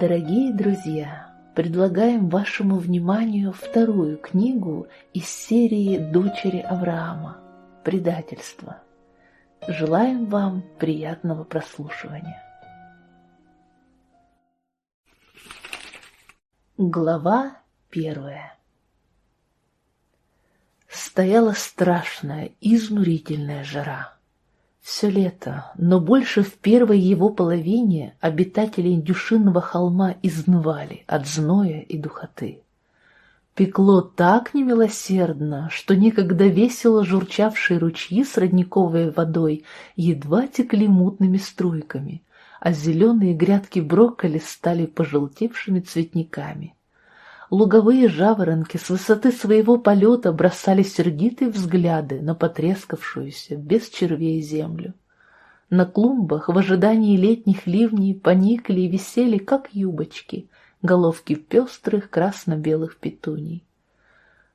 Дорогие друзья, предлагаем вашему вниманию вторую книгу из серии «Дочери Авраама. Предательство». Желаем вам приятного прослушивания. Глава первая Стояла страшная, изнурительная жара. Все лето, но больше в первой его половине обитатели Индюшинного холма изнывали от зноя и духоты. Пекло так немилосердно, что некогда весело журчавшие ручьи с родниковой водой едва текли мутными струйками, а зеленые грядки брокколи стали пожелтевшими цветниками. Луговые жаворонки с высоты своего полета бросали сердитые взгляды на потрескавшуюся, без червей землю. На клумбах в ожидании летних ливней поникли и висели, как юбочки, головки пестрых красно-белых петуний.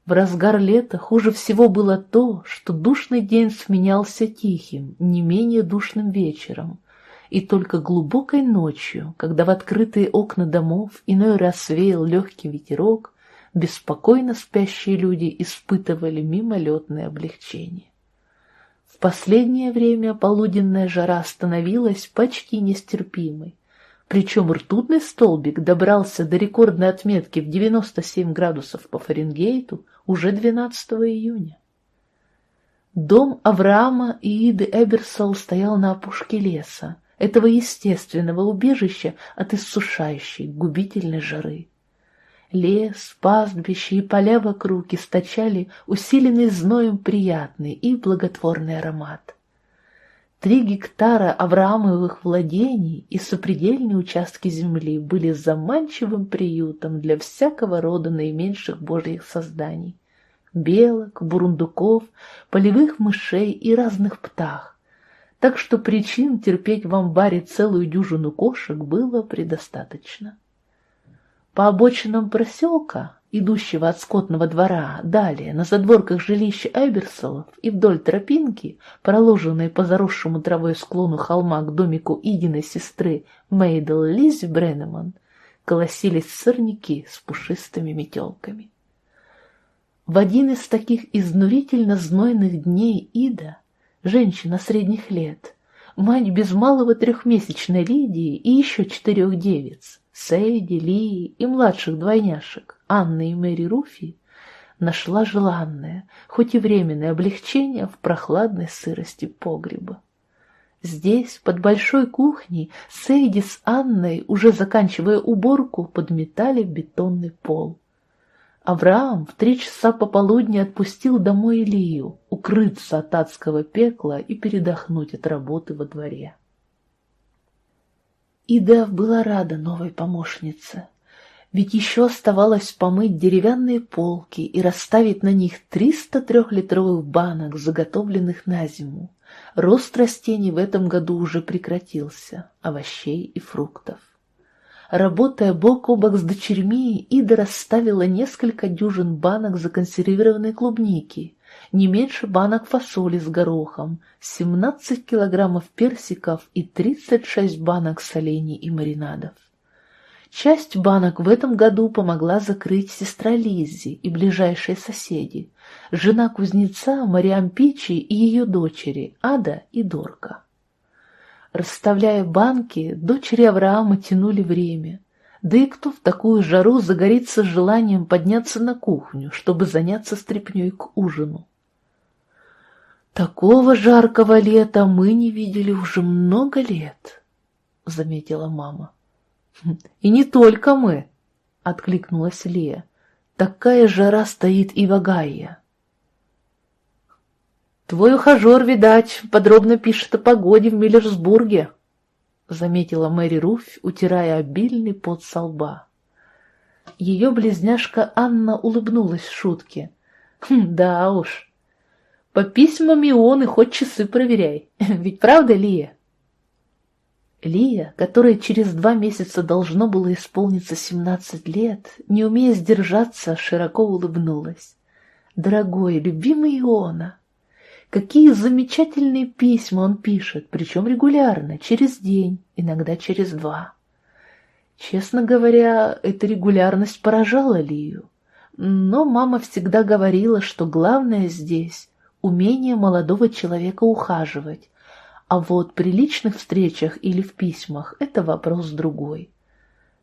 В разгар лета хуже всего было то, что душный день сменялся тихим, не менее душным вечером, и только глубокой ночью, когда в открытые окна домов иной раз веял легкий ветерок, беспокойно спящие люди испытывали мимолетное облегчение. В последнее время полуденная жара становилась почти нестерпимой, причем ртутный столбик добрался до рекордной отметки в 97 градусов по Фаренгейту уже 12 июня. Дом Авраама и Иды Эберсол стоял на опушке леса, этого естественного убежища от иссушающей, губительной жары. Лес, пастбище и поля вокруг источали усиленный зноем приятный и благотворный аромат. Три гектара Авраамовых владений и сопредельные участки земли были заманчивым приютом для всякого рода наименьших божьих созданий — белок, бурундуков, полевых мышей и разных птах, так что причин терпеть в амбаре целую дюжину кошек было предостаточно. По обочинам проселка, идущего от скотного двора, далее, на задворках жилища Эберсолов и вдоль тропинки, проложенной по заросшему травой склону холма к домику Идиной сестры Мейдл Лизи Бреннеман, колосились сорняки с пушистыми метелками. В один из таких изнурительно знойных дней Ида женщина средних лет, мать без малого трехмесячной Лидии и еще четырех девиц, Сейди, Лии и младших двойняшек, Анны и Мэри Руфи, нашла желанное, хоть и временное облегчение в прохладной сырости погреба. Здесь, под большой кухней, Сейди с Анной, уже заканчивая уборку, подметали бетонный пол. Авраам в три часа пополудни отпустил домой Илию, укрыться от адского пекла и передохнуть от работы во дворе. Ида была рада новой помощнице, ведь еще оставалось помыть деревянные полки и расставить на них триста трехлитровых банок, заготовленных на зиму. Рост растений в этом году уже прекратился, овощей и фруктов. Работая бок о бок с дочерьми, Ида расставила несколько дюжин банок законсервированной клубники, не меньше банок фасоли с горохом, 17 килограммов персиков и 36 банок солений и маринадов. Часть банок в этом году помогла закрыть сестра Лиззи и ближайшие соседи, жена кузнеца Мариам Пичи и ее дочери Ада и Дорка. Расставляя банки, дочери Авраама тянули время. Да и кто в такую жару загорится желанием подняться на кухню, чтобы заняться стряпнёй к ужину? «Такого жаркого лета мы не видели уже много лет», — заметила мама. «И не только мы», — откликнулась Лея. «Такая жара стоит и в Агае». «Твой ухажер, видать, подробно пишет о погоде в Миллерсбурге», — заметила Мэри Руфь, утирая обильный пот со лба. Ее близняшка Анна улыбнулась шутке. «Хм, «Да уж, по письмам и он и хоть часы проверяй. Ведь правда, Лия?» Лия, которой через два месяца должно было исполниться семнадцать лет, не умея сдержаться, широко улыбнулась. «Дорогой, любимый Иона, Какие замечательные письма он пишет, причем регулярно, через день, иногда через два. Честно говоря, эта регулярность поражала Лию. Но мама всегда говорила, что главное здесь — умение молодого человека ухаживать, а вот при личных встречах или в письмах — это вопрос другой.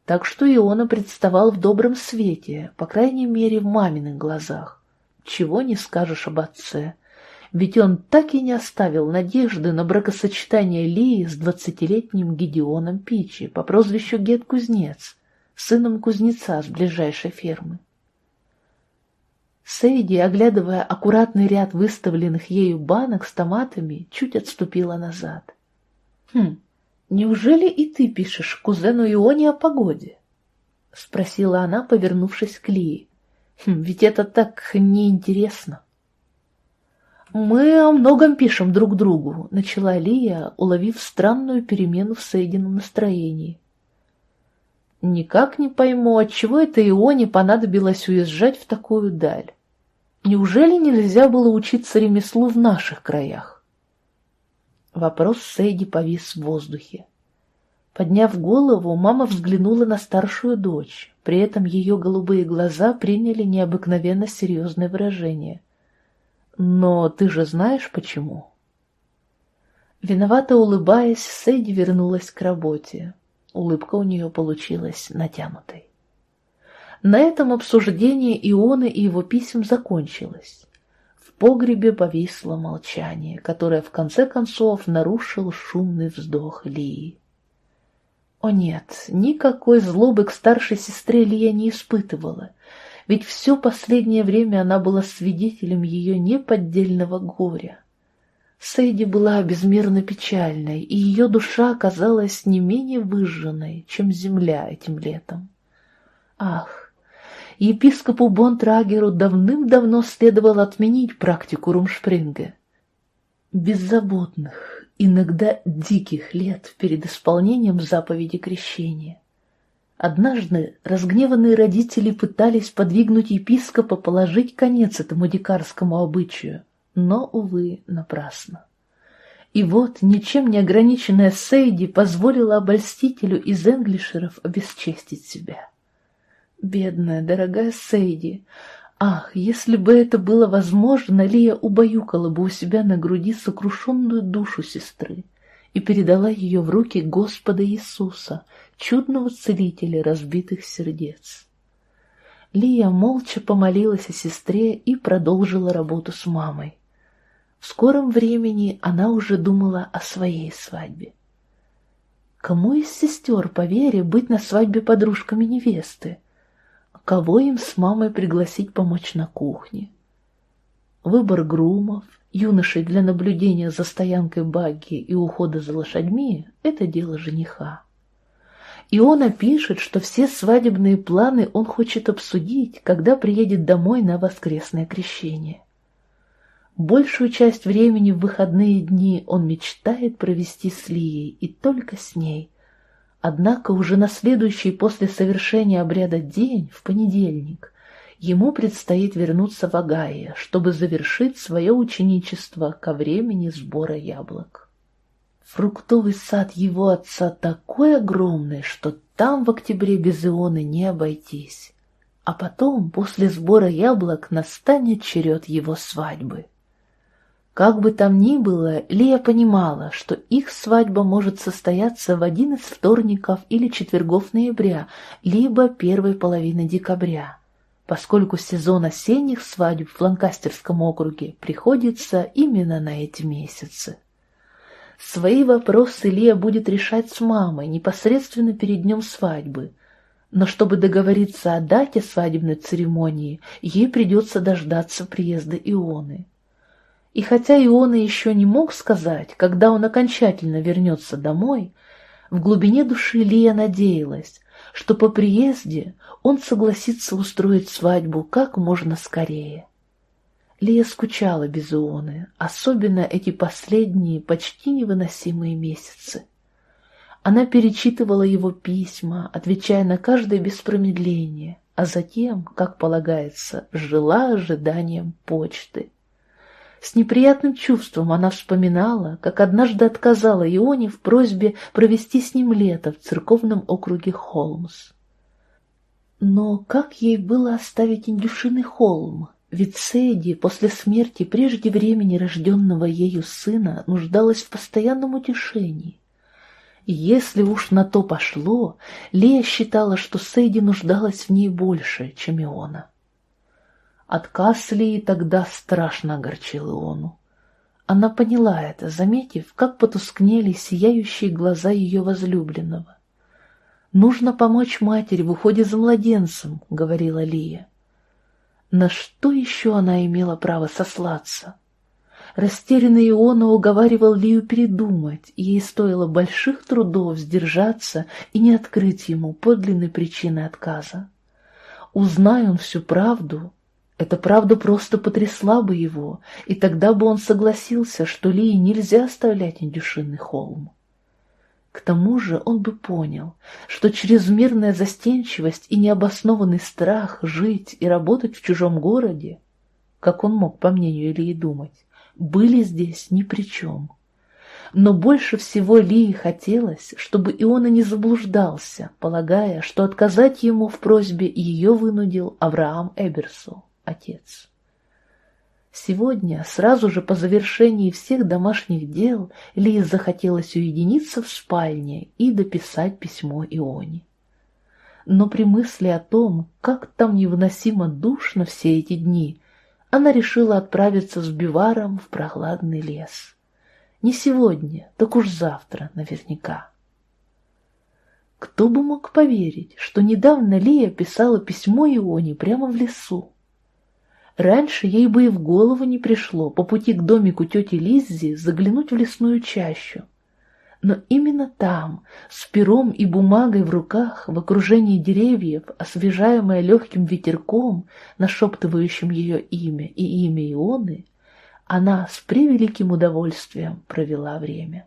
Так что Иона представал в добром свете, по крайней мере, в маминых глазах. Чего не скажешь об отце. Ведь он так и не оставил надежды на бракосочетание Лии с двадцатилетним Гедеоном Пичи по прозвищу Гет-Кузнец, сыном кузнеца с ближайшей фермы. Сейди, оглядывая аккуратный ряд выставленных ею банок с томатами, чуть отступила назад. «Хм, неужели и ты пишешь кузену Ионе о погоде?» — спросила она, повернувшись к Лии. «Хм, «Ведь это так неинтересно». «Мы о многом пишем друг другу», — начала Лия, уловив странную перемену в Сейдином настроении. «Никак не пойму, отчего это Ионе понадобилось уезжать в такую даль. Неужели нельзя было учиться ремеслу в наших краях?» Вопрос Сейди повис в воздухе. Подняв голову, мама взглянула на старшую дочь, при этом ее голубые глаза приняли необыкновенно серьезное выражение — но ты же знаешь, почему?» Виновато улыбаясь, Сэдди вернулась к работе. Улыбка у нее получилась натянутой. На этом обсуждение Ионы и его писем закончилось. В погребе повисло молчание, которое в конце концов нарушил шумный вздох Лии. О нет, никакой злобы к старшей сестре Лия не испытывала, ведь все последнее время она была свидетелем ее неподдельного горя. Сейди была безмерно печальной, и ее душа оказалась не менее выжженной, чем земля этим летом. Ах, епископу Бонтрагеру давным-давно следовало отменить практику Румшпринга. Беззаботных, иногда диких лет перед исполнением заповеди крещения. Однажды разгневанные родители пытались подвигнуть епископа положить конец этому дикарскому обычаю, но, увы, напрасно. И вот ничем не ограниченная Сейди позволила обольстителю из Энглишеров обесчестить себя. Бедная, дорогая Сейди, ах, если бы это было возможно, Лия убаюкала бы у себя на груди сокрушенную душу сестры и передала ее в руки Господа Иисуса, чудного целителя разбитых сердец. Лия молча помолилась о сестре и продолжила работу с мамой. В скором времени она уже думала о своей свадьбе. Кому из сестер по вере быть на свадьбе подружками невесты? Кого им с мамой пригласить помочь на кухне? Выбор грумов, юношей для наблюдения за стоянкой багги и ухода за лошадьми — это дело жениха. Иона пишет, что все свадебные планы он хочет обсудить, когда приедет домой на воскресное крещение. Большую часть времени в выходные дни он мечтает провести с Лией и только с ней. Однако уже на следующий после совершения обряда день, в понедельник, ему предстоит вернуться в Агае, чтобы завершить свое ученичество ко времени сбора яблок. Фруктовый сад его отца такой огромный, что там в октябре без ионы не обойтись. А потом, после сбора яблок, настанет черед его свадьбы. Как бы там ни было, Лия понимала, что их свадьба может состояться в один из вторников или четвергов ноября, либо первой половины декабря, поскольку сезон осенних свадеб в Ланкастерском округе приходится именно на эти месяцы. Свои вопросы Лия будет решать с мамой непосредственно перед днем свадьбы. Но чтобы договориться о дате свадебной церемонии, ей придется дождаться приезда Ионы. И хотя Иона еще не мог сказать, когда он окончательно вернется домой, в глубине души Лия надеялась, что по приезде он согласится устроить свадьбу как можно скорее. Лия скучала без Ионы, особенно эти последние, почти невыносимые месяцы. Она перечитывала его письма, отвечая на каждое без промедления, а затем, как полагается, жила ожиданием почты. С неприятным чувством она вспоминала, как однажды отказала Ионе в просьбе провести с ним лето в церковном округе Холмс. Но как ей было оставить Индюшиный холм? Сейди после смерти прежде времени рожденного ею сына нуждалась в постоянном утешении. И если уж на то пошло, Лия считала, что Сейди нуждалась в ней больше, чем Иона. Отказ Лии тогда страшно огорчил Иону. Она поняла это, заметив, как потускнели сияющие глаза ее возлюбленного. «Нужно помочь матери в уходе за младенцем», — говорила Лия. На что еще она имела право сослаться? Растерянный Иона уговаривал Лию передумать, и ей стоило больших трудов сдержаться и не открыть ему подлинной причины отказа. Узнай он всю правду, эта правда просто потрясла бы его, и тогда бы он согласился, что Лии нельзя оставлять индюшинный холм. К тому же он бы понял, что чрезмерная застенчивость и необоснованный страх жить и работать в чужом городе, как он мог, по мнению Ильи, думать, были здесь ни при чем. Но больше всего Лии хотелось, чтобы Иона не заблуждался, полагая, что отказать ему в просьбе ее вынудил Авраам Эберсу, отец. Сегодня, сразу же по завершении всех домашних дел, Лиз захотелось уединиться в спальне и дописать письмо Ионе. Но при мысли о том, как там невыносимо душно все эти дни, она решила отправиться с Биваром в прохладный лес. Не сегодня, так уж завтра наверняка. Кто бы мог поверить, что недавно Лия писала письмо Ионе прямо в лесу? Раньше ей бы и в голову не пришло по пути к домику тети Лиззи заглянуть в лесную чащу. Но именно там, с пером и бумагой в руках, в окружении деревьев, освежаемая легким ветерком, нашептывающим ее имя и имя Ионы, она с превеликим удовольствием провела время.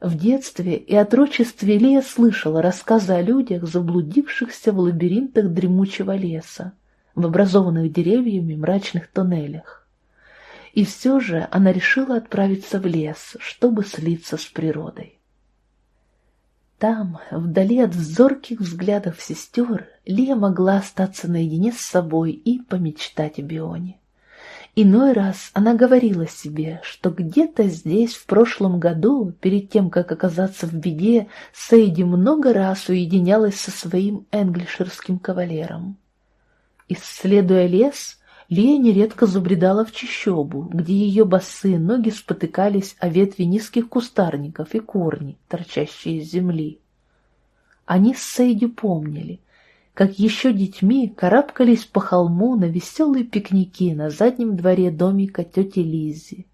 В детстве и отрочестве Лия слышала рассказы о людях, заблудившихся в лабиринтах дремучего леса, в образованных деревьями мрачных тоннелях. И все же она решила отправиться в лес, чтобы слиться с природой. Там, вдали от зорких взглядов сестер, Лия могла остаться наедине с собой и помечтать о Бионе. Иной раз она говорила себе, что где-то здесь в прошлом году, перед тем, как оказаться в беде, Сейди много раз уединялась со своим энглишерским кавалером. Исследуя лес, Лия нередко забредала в чащобу, где ее босые ноги спотыкались о ветви низких кустарников и корни, торчащие из земли. Они с Сейди помнили, как еще детьми карабкались по холму на веселые пикники на заднем дворе домика тети Лизи.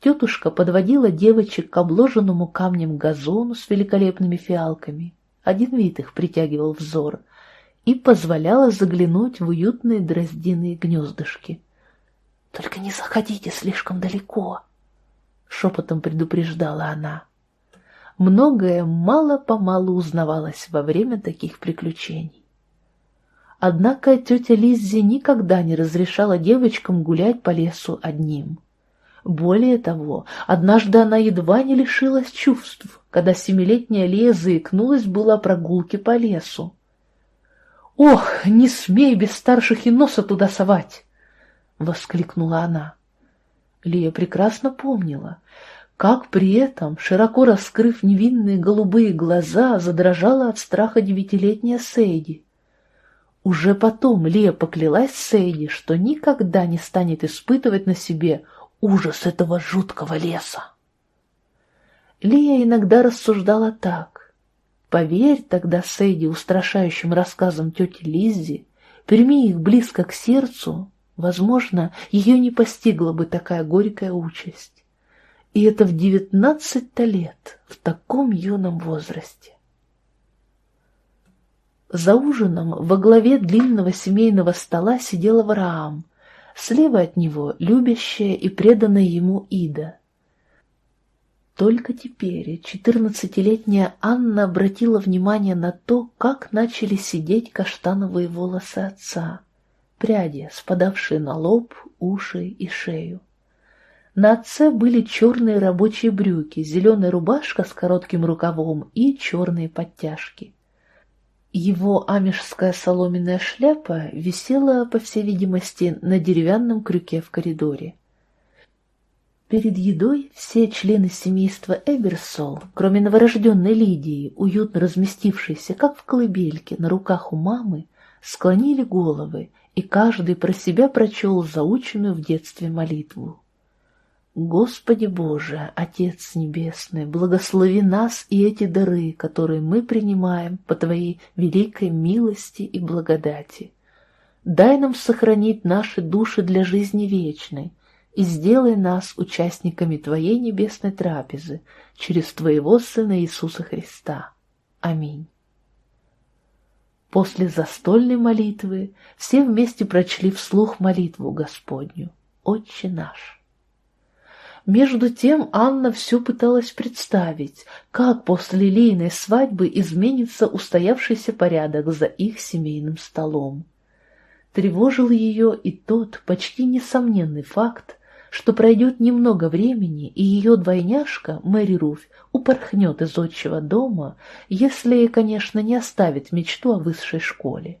Тетушка подводила девочек к обложенному камнем газону с великолепными фиалками. Один вид их притягивал взор, и позволяла заглянуть в уютные дроздиные гнездышки. «Только не заходите слишком далеко», — шепотом предупреждала она. Многое мало-помалу узнавалось во время таких приключений. Однако тетя Лиззи никогда не разрешала девочкам гулять по лесу одним. Более того, однажды она едва не лишилась чувств, когда семилетняя Лия заикнулась была о прогулке по лесу. «Ох, не смей без старших и носа туда совать!» — воскликнула она. Лия прекрасно помнила, как при этом, широко раскрыв невинные голубые глаза, задрожала от страха девятилетняя Сейди. Уже потом Лия поклялась Сейди, что никогда не станет испытывать на себе ужас этого жуткого леса. Лия иногда рассуждала так. Поверь тогда Сэйди устрашающим рассказам тети Лиззи, прими их близко к сердцу, возможно, ее не постигла бы такая горькая участь. И это в девятнадцать-то лет, в таком юном возрасте. За ужином во главе длинного семейного стола сидел Авраам, слева от него любящая и преданная ему Ида, только теперь четырнадцатилетняя Анна обратила внимание на то, как начали сидеть каштановые волосы отца, пряди, спадавшие на лоб, уши и шею. На отце были черные рабочие брюки, зеленая рубашка с коротким рукавом и черные подтяжки. Его амишская соломенная шляпа висела, по всей видимости, на деревянном крюке в коридоре. Перед едой все члены семейства Эберсол, кроме новорожденной Лидии, уютно разместившейся, как в колыбельке, на руках у мамы, склонили головы, и каждый про себя прочел заученную в детстве молитву. Господи Боже, Отец Небесный, благослови нас и эти дары, которые мы принимаем по Твоей великой милости и благодати. Дай нам сохранить наши души для жизни вечной, и сделай нас участниками Твоей небесной трапезы через Твоего Сына Иисуса Христа. Аминь. После застольной молитвы все вместе прочли вслух молитву Господню «Отче наш». Между тем Анна все пыталась представить, как после лилейной свадьбы изменится устоявшийся порядок за их семейным столом. Тревожил ее и тот почти несомненный факт, что пройдет немного времени, и ее двойняшка, Мэри Руфь, упорхнет из отчего дома, если, конечно, не оставит мечту о высшей школе.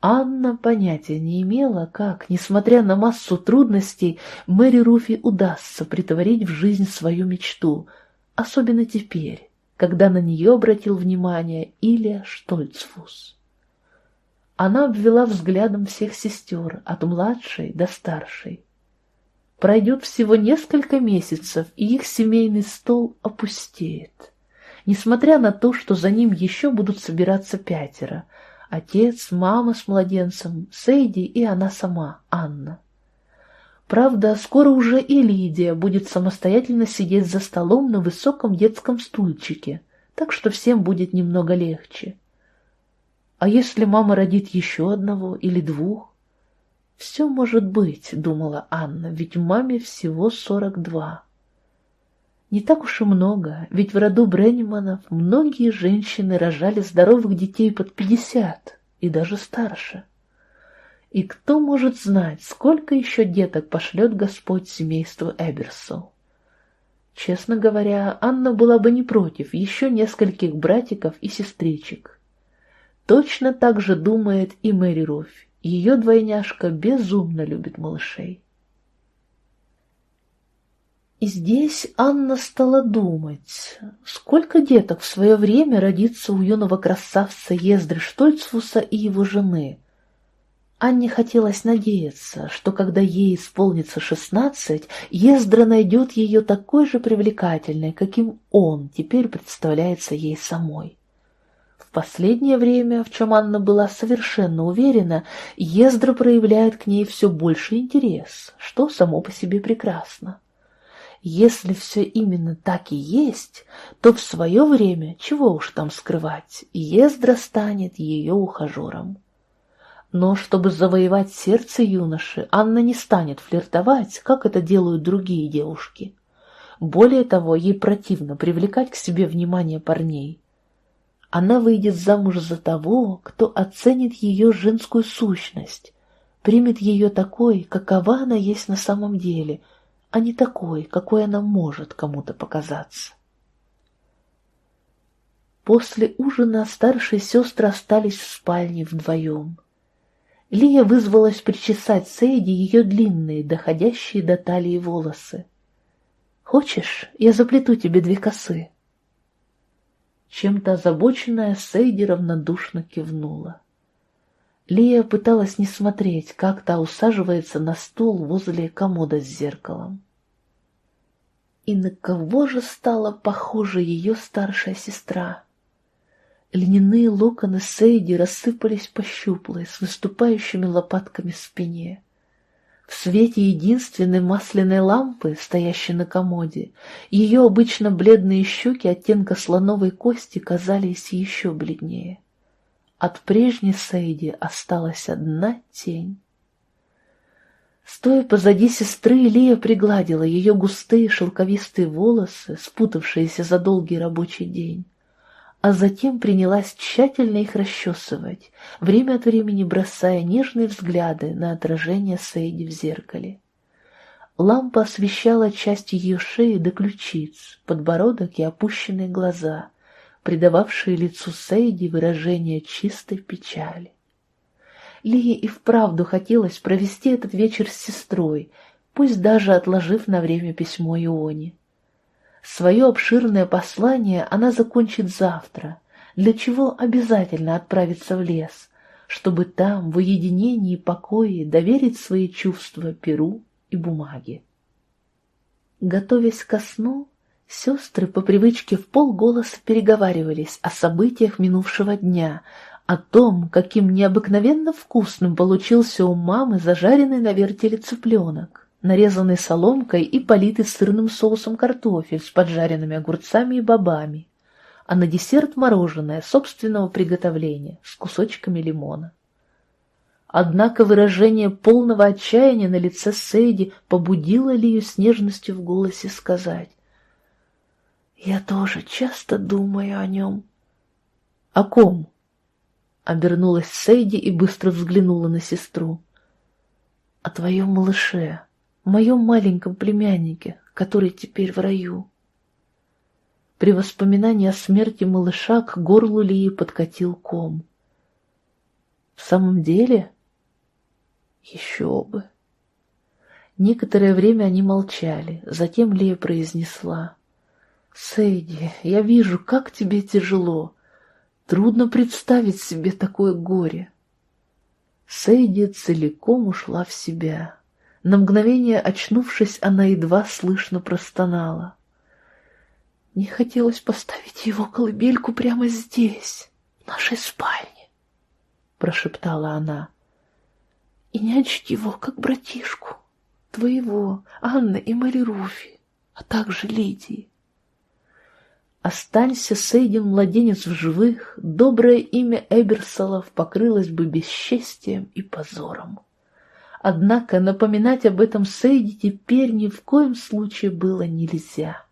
Анна понятия не имела, как, несмотря на массу трудностей, Мэри Руфи удастся притворить в жизнь свою мечту, особенно теперь, когда на нее обратил внимание Илья Штольцфус. Она обвела взглядом всех сестер, от младшей до старшей. Пройдет всего несколько месяцев, и их семейный стол опустеет. Несмотря на то, что за ним еще будут собираться пятеро — отец, мама с младенцем, Сейди и она сама, Анна. Правда, скоро уже и Лидия будет самостоятельно сидеть за столом на высоком детском стульчике, так что всем будет немного легче. А если мама родит еще одного или двух? «Все может быть», — думала Анна, — «ведь маме всего сорок два». Не так уж и много, ведь в роду Бренниманов многие женщины рожали здоровых детей под пятьдесят и даже старше. И кто может знать, сколько еще деток пошлет Господь семейству Эберсол? Честно говоря, Анна была бы не против еще нескольких братиков и сестричек. Точно так же думает и Мэри Руфь, ее двойняшка безумно любит малышей. И здесь Анна стала думать, сколько деток в свое время родится у юного красавца Ездры Штольцфуса и его жены. Анне хотелось надеяться, что когда ей исполнится шестнадцать, Ездра найдет ее такой же привлекательной, каким он теперь представляется ей самой последнее время, в чем Анна была совершенно уверена, Ездра проявляет к ней все больше интерес, что само по себе прекрасно. Если все именно так и есть, то в свое время, чего уж там скрывать, Ездра станет ее ухажером. Но чтобы завоевать сердце юноши, Анна не станет флиртовать, как это делают другие девушки. Более того, ей противно привлекать к себе внимание парней. Она выйдет замуж за того, кто оценит ее женскую сущность, примет ее такой, какова она есть на самом деле, а не такой, какой она может кому-то показаться. После ужина старшие сестры остались в спальне вдвоем. Лия вызвалась причесать Сейди ее длинные, доходящие до талии волосы. «Хочешь, я заплету тебе две косы?» Чем-то озабоченная Сейди равнодушно кивнула. Лия пыталась не смотреть, как та усаживается на стул возле комода с зеркалом. И на кого же стала похожа ее старшая сестра? Льняные локоны Сейди рассыпались по щуплой, с выступающими лопатками спине. В свете единственной масляной лампы, стоящей на комоде, ее обычно бледные щеки оттенка слоновой кости казались еще бледнее. От прежней Сейди осталась одна тень. Стоя позади сестры, Лия пригладила ее густые шелковистые волосы, спутавшиеся за долгий рабочий день. А затем принялась тщательно их расчесывать, время от времени бросая нежные взгляды на отражение Сейди в зеркале. Лампа освещала часть ее шеи до ключиц, подбородок и опущенные глаза, придававшие лицу Сейди выражение чистой печали. Лии и вправду хотелось провести этот вечер с сестрой, пусть даже отложив на время письмо Ионе. Свое обширное послание она закончит завтра, для чего обязательно отправиться в лес, чтобы там, в уединении и покое, доверить свои чувства перу и бумаге. Готовясь ко сну, сестры по привычке в полголоса переговаривались о событиях минувшего дня, о том, каким необыкновенно вкусным получился у мамы зажаренный на вертеле цыпленок нарезанный соломкой и политый сырным соусом картофель с поджаренными огурцами и бобами, а на десерт мороженое собственного приготовления с кусочками лимона. Однако выражение полного отчаяния на лице Сейди побудило Лию с нежностью в голосе сказать «Я тоже часто думаю о нем». «О ком?» Обернулась Сейди и быстро взглянула на сестру. «О твоем малыше», моем маленьком племяннике, который теперь в раю. При воспоминании о смерти малыша к горлу Лии подкатил ком. В самом деле? Еще бы. Некоторое время они молчали, затем Лия произнесла. «Сэйди, я вижу, как тебе тяжело. Трудно представить себе такое горе». Сэйди целиком ушла в себя. На мгновение очнувшись, она едва слышно простонала. Не хотелось поставить его колыбельку прямо здесь, в нашей спальне, прошептала она. И нянчить его, как братишку, твоего, Анны и Мэри Руфи, а также Лидии. Останься Сейдин младенец в живых, доброе имя Эберсолов покрылось бы бесчестием и позором. Однако напоминать об этом Сейди теперь ни в коем случае было нельзя.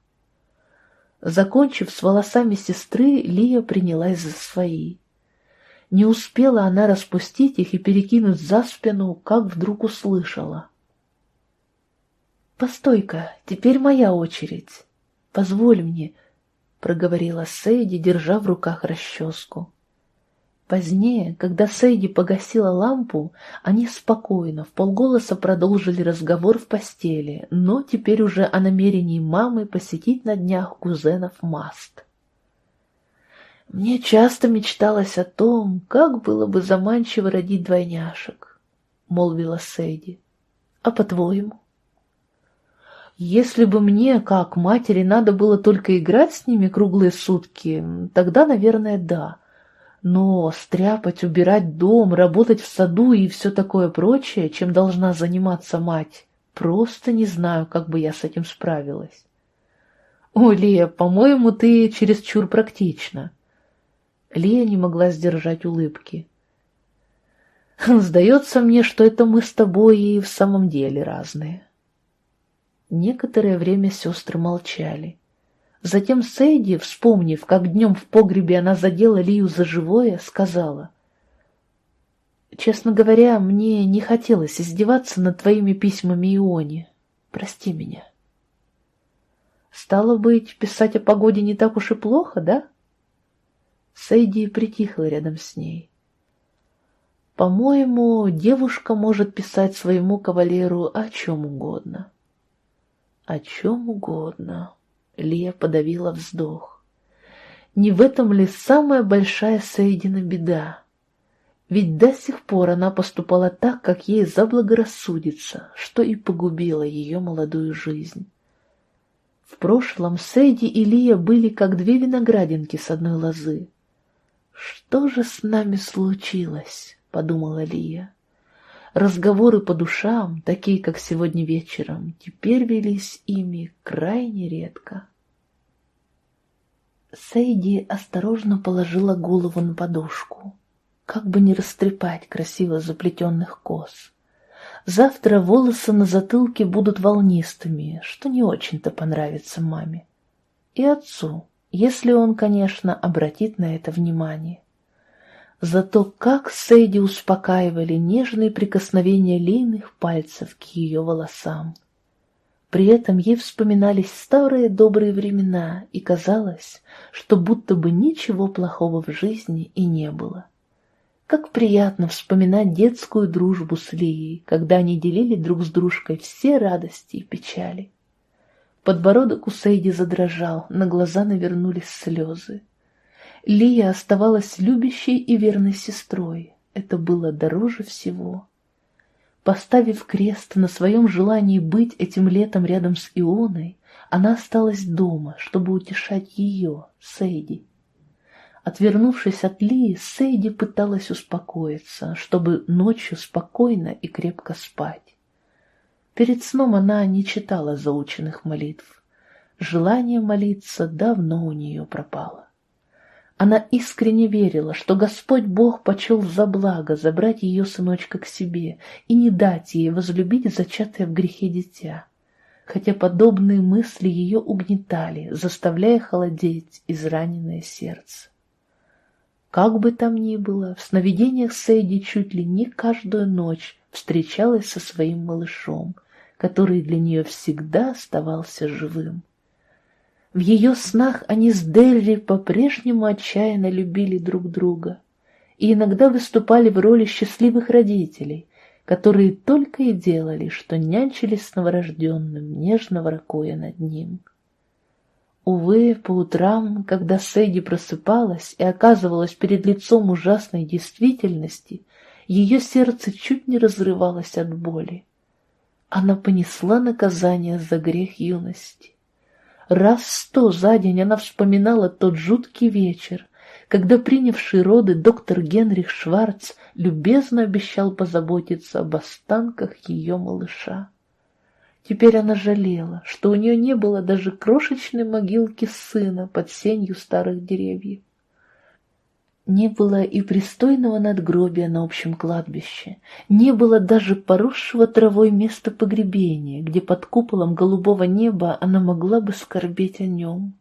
Закончив с волосами сестры, Лия принялась за свои. Не успела она распустить их и перекинуть за спину, как вдруг услышала. «Постой-ка, теперь моя очередь. Позволь мне», — проговорила Сейди, держа в руках расческу. Позднее, когда Сейди погасила лампу, они спокойно, в полголоса продолжили разговор в постели, но теперь уже о намерении мамы посетить на днях кузенов Маст. «Мне часто мечталось о том, как было бы заманчиво родить двойняшек», — молвила Сейди. «А по-твоему?» «Если бы мне, как матери, надо было только играть с ними круглые сутки, тогда, наверное, да». Но стряпать, убирать дом, работать в саду и все такое прочее, чем должна заниматься мать, просто не знаю, как бы я с этим справилась. О, Лия, по-моему, ты чересчур практична. Лия не могла сдержать улыбки. Сдается мне, что это мы с тобой и в самом деле разные. Некоторое время сестры молчали. Затем Сейди, вспомнив, как днем в погребе она задела Лию за живое, сказала. «Честно говоря, мне не хотелось издеваться над твоими письмами Ионе. Прости меня». «Стало быть, писать о погоде не так уж и плохо, да?» Сейди притихла рядом с ней. «По-моему, девушка может писать своему кавалеру о чем угодно». «О чем угодно». Лия подавила вздох. Не в этом ли самая большая Сейдина беда? Ведь до сих пор она поступала так, как ей заблагорассудится, что и погубило ее молодую жизнь. В прошлом Сейди и Лия были как две виноградинки с одной лозы. «Что же с нами случилось?» — подумала Лия. Разговоры по душам, такие, как сегодня вечером, теперь велись ими крайне редко. Сейди осторожно положила голову на подушку, как бы не растрепать красиво заплетенных кос. Завтра волосы на затылке будут волнистыми, что не очень-то понравится маме. И отцу если он, конечно, обратит на это внимание. Зато как Сэйди успокаивали нежные прикосновения лейных пальцев к ее волосам. При этом ей вспоминались старые добрые времена, и казалось, что будто бы ничего плохого в жизни и не было. Как приятно вспоминать детскую дружбу с Лией, когда они делили друг с дружкой все радости и печали. Подбородок у Сейди задрожал, на глаза навернулись слезы. Лия оставалась любящей и верной сестрой. Это было дороже всего. Поставив крест на своем желании быть этим летом рядом с Ионой, она осталась дома, чтобы утешать ее, Сейди. Отвернувшись от Лии, Сейди пыталась успокоиться, чтобы ночью спокойно и крепко спать. Перед сном она не читала заученных молитв. Желание молиться давно у нее пропало. Она искренне верила, что Господь Бог почел за благо забрать ее сыночка к себе и не дать ей возлюбить зачатое в грехе дитя, хотя подобные мысли ее угнетали, заставляя холодеть израненное сердце. Как бы там ни было, в сновидениях Сэйди чуть ли не каждую ночь встречалась со своим малышом, который для нее всегда оставался живым. В ее снах они с Дерри по-прежнему отчаянно любили друг друга и иногда выступали в роли счастливых родителей, которые только и делали, что нянчились с новорожденным, нежно воркуя над ним. Увы, по утрам, когда Сэдди просыпалась и оказывалась перед лицом ужасной действительности, ее сердце чуть не разрывалось от боли. Она понесла наказание за грех юности. Раз сто за день она вспоминала тот жуткий вечер, когда принявший роды доктор Генрих Шварц любезно обещал позаботиться об останках ее малыша. Теперь она жалела, что у нее не было даже крошечной могилки сына под сенью старых деревьев. Не было и пристойного надгробия на общем кладбище, не было даже поросшего травой места погребения, где под куполом голубого неба она могла бы скорбеть о нем,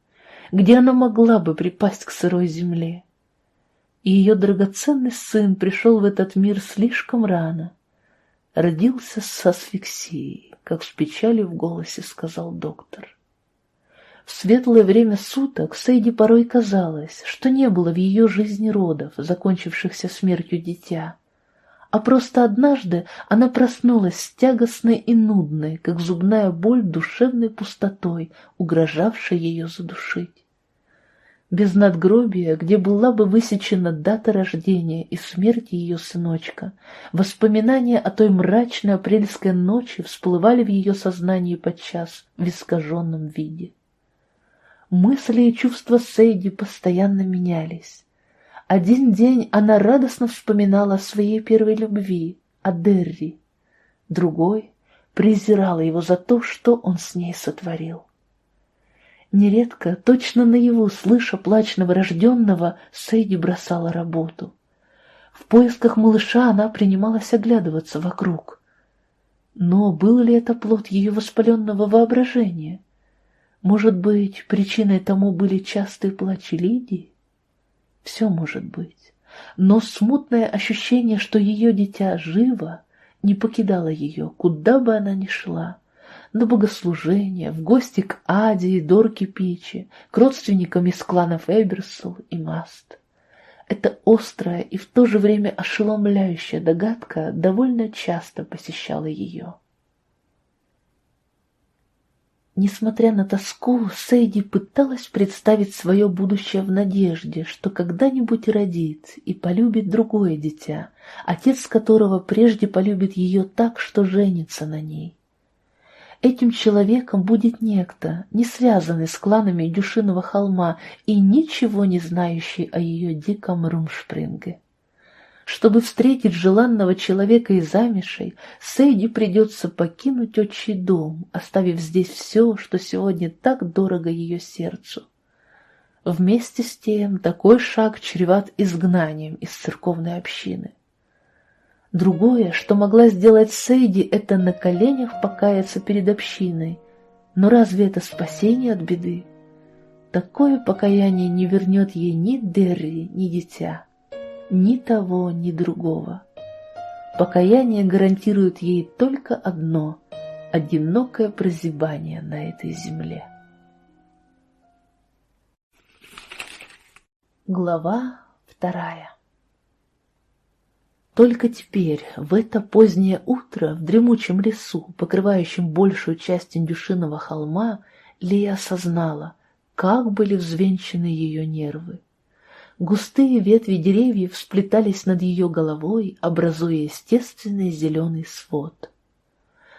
где она могла бы припасть к сырой земле. И ее драгоценный сын пришел в этот мир слишком рано, родился с асфиксией как с печалью в голосе сказал доктор. В светлое время суток Сейди порой казалось, что не было в ее жизни родов, закончившихся смертью дитя, а просто однажды она проснулась тягостной и нудной, как зубная боль душевной пустотой, угрожавшей ее задушить без надгробия, где была бы высечена дата рождения и смерти ее сыночка, воспоминания о той мрачной апрельской ночи всплывали в ее сознании подчас в искаженном виде. Мысли и чувства Сейди постоянно менялись. Один день она радостно вспоминала о своей первой любви, о Дерри. Другой презирала его за то, что он с ней сотворил. Нередко, точно наяву, слыша плач новорожденного, Сейди бросала работу. В поисках малыша она принималась оглядываться вокруг. Но был ли это плод ее воспаленного воображения? Может быть, причиной тому были частые плачи Лидии? Все может быть. Но смутное ощущение, что ее дитя живо, не покидало ее, куда бы она ни шла на богослужение, в гости к Аде и Дорке Пичи, к родственникам из кланов Эберсел и Маст. Эта острая и в то же время ошеломляющая догадка довольно часто посещала ее. Несмотря на тоску, Сейди пыталась представить свое будущее в надежде, что когда-нибудь родит и полюбит другое дитя, отец которого прежде полюбит ее так, что женится на ней. Этим человеком будет некто, не связанный с кланами Дюшиного холма и ничего не знающий о ее диком Румшпринге. Чтобы встретить желанного человека из Амишей, Сейди придется покинуть отчий дом, оставив здесь все, что сегодня так дорого ее сердцу. Вместе с тем такой шаг чреват изгнанием из церковной общины. Другое, что могла сделать Сейди, это на коленях покаяться перед общиной. Но разве это спасение от беды? Такое покаяние не вернет ей ни Дерри, ни дитя, ни того, ни другого. Покаяние гарантирует ей только одно — одинокое прозябание на этой земле. Глава вторая Только теперь, в это позднее утро, в дремучем лесу, покрывающем большую часть Индюшиного холма, Лия осознала, как были взвенчаны ее нервы. Густые ветви деревьев сплетались над ее головой, образуя естественный зеленый свод.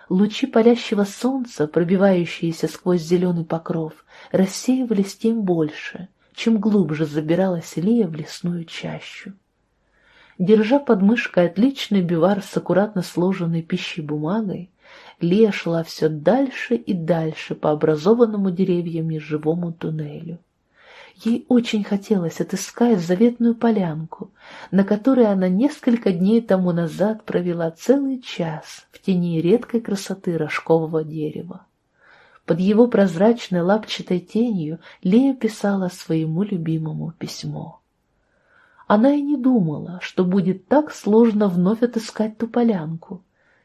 Лучи палящего солнца, пробивающиеся сквозь зеленый покров, рассеивались тем больше — чем глубже забиралась Лия в лесную чащу. Держа под мышкой отличный бивар с аккуратно сложенной пищей бумагой, Лия шла все дальше и дальше по образованному деревьями живому туннелю. Ей очень хотелось отыскать заветную полянку, на которой она несколько дней тому назад провела целый час в тени редкой красоты рожкового дерева. Под его прозрачной лапчатой тенью Лея писала своему любимому письмо. Она и не думала, что будет так сложно вновь отыскать ту полянку.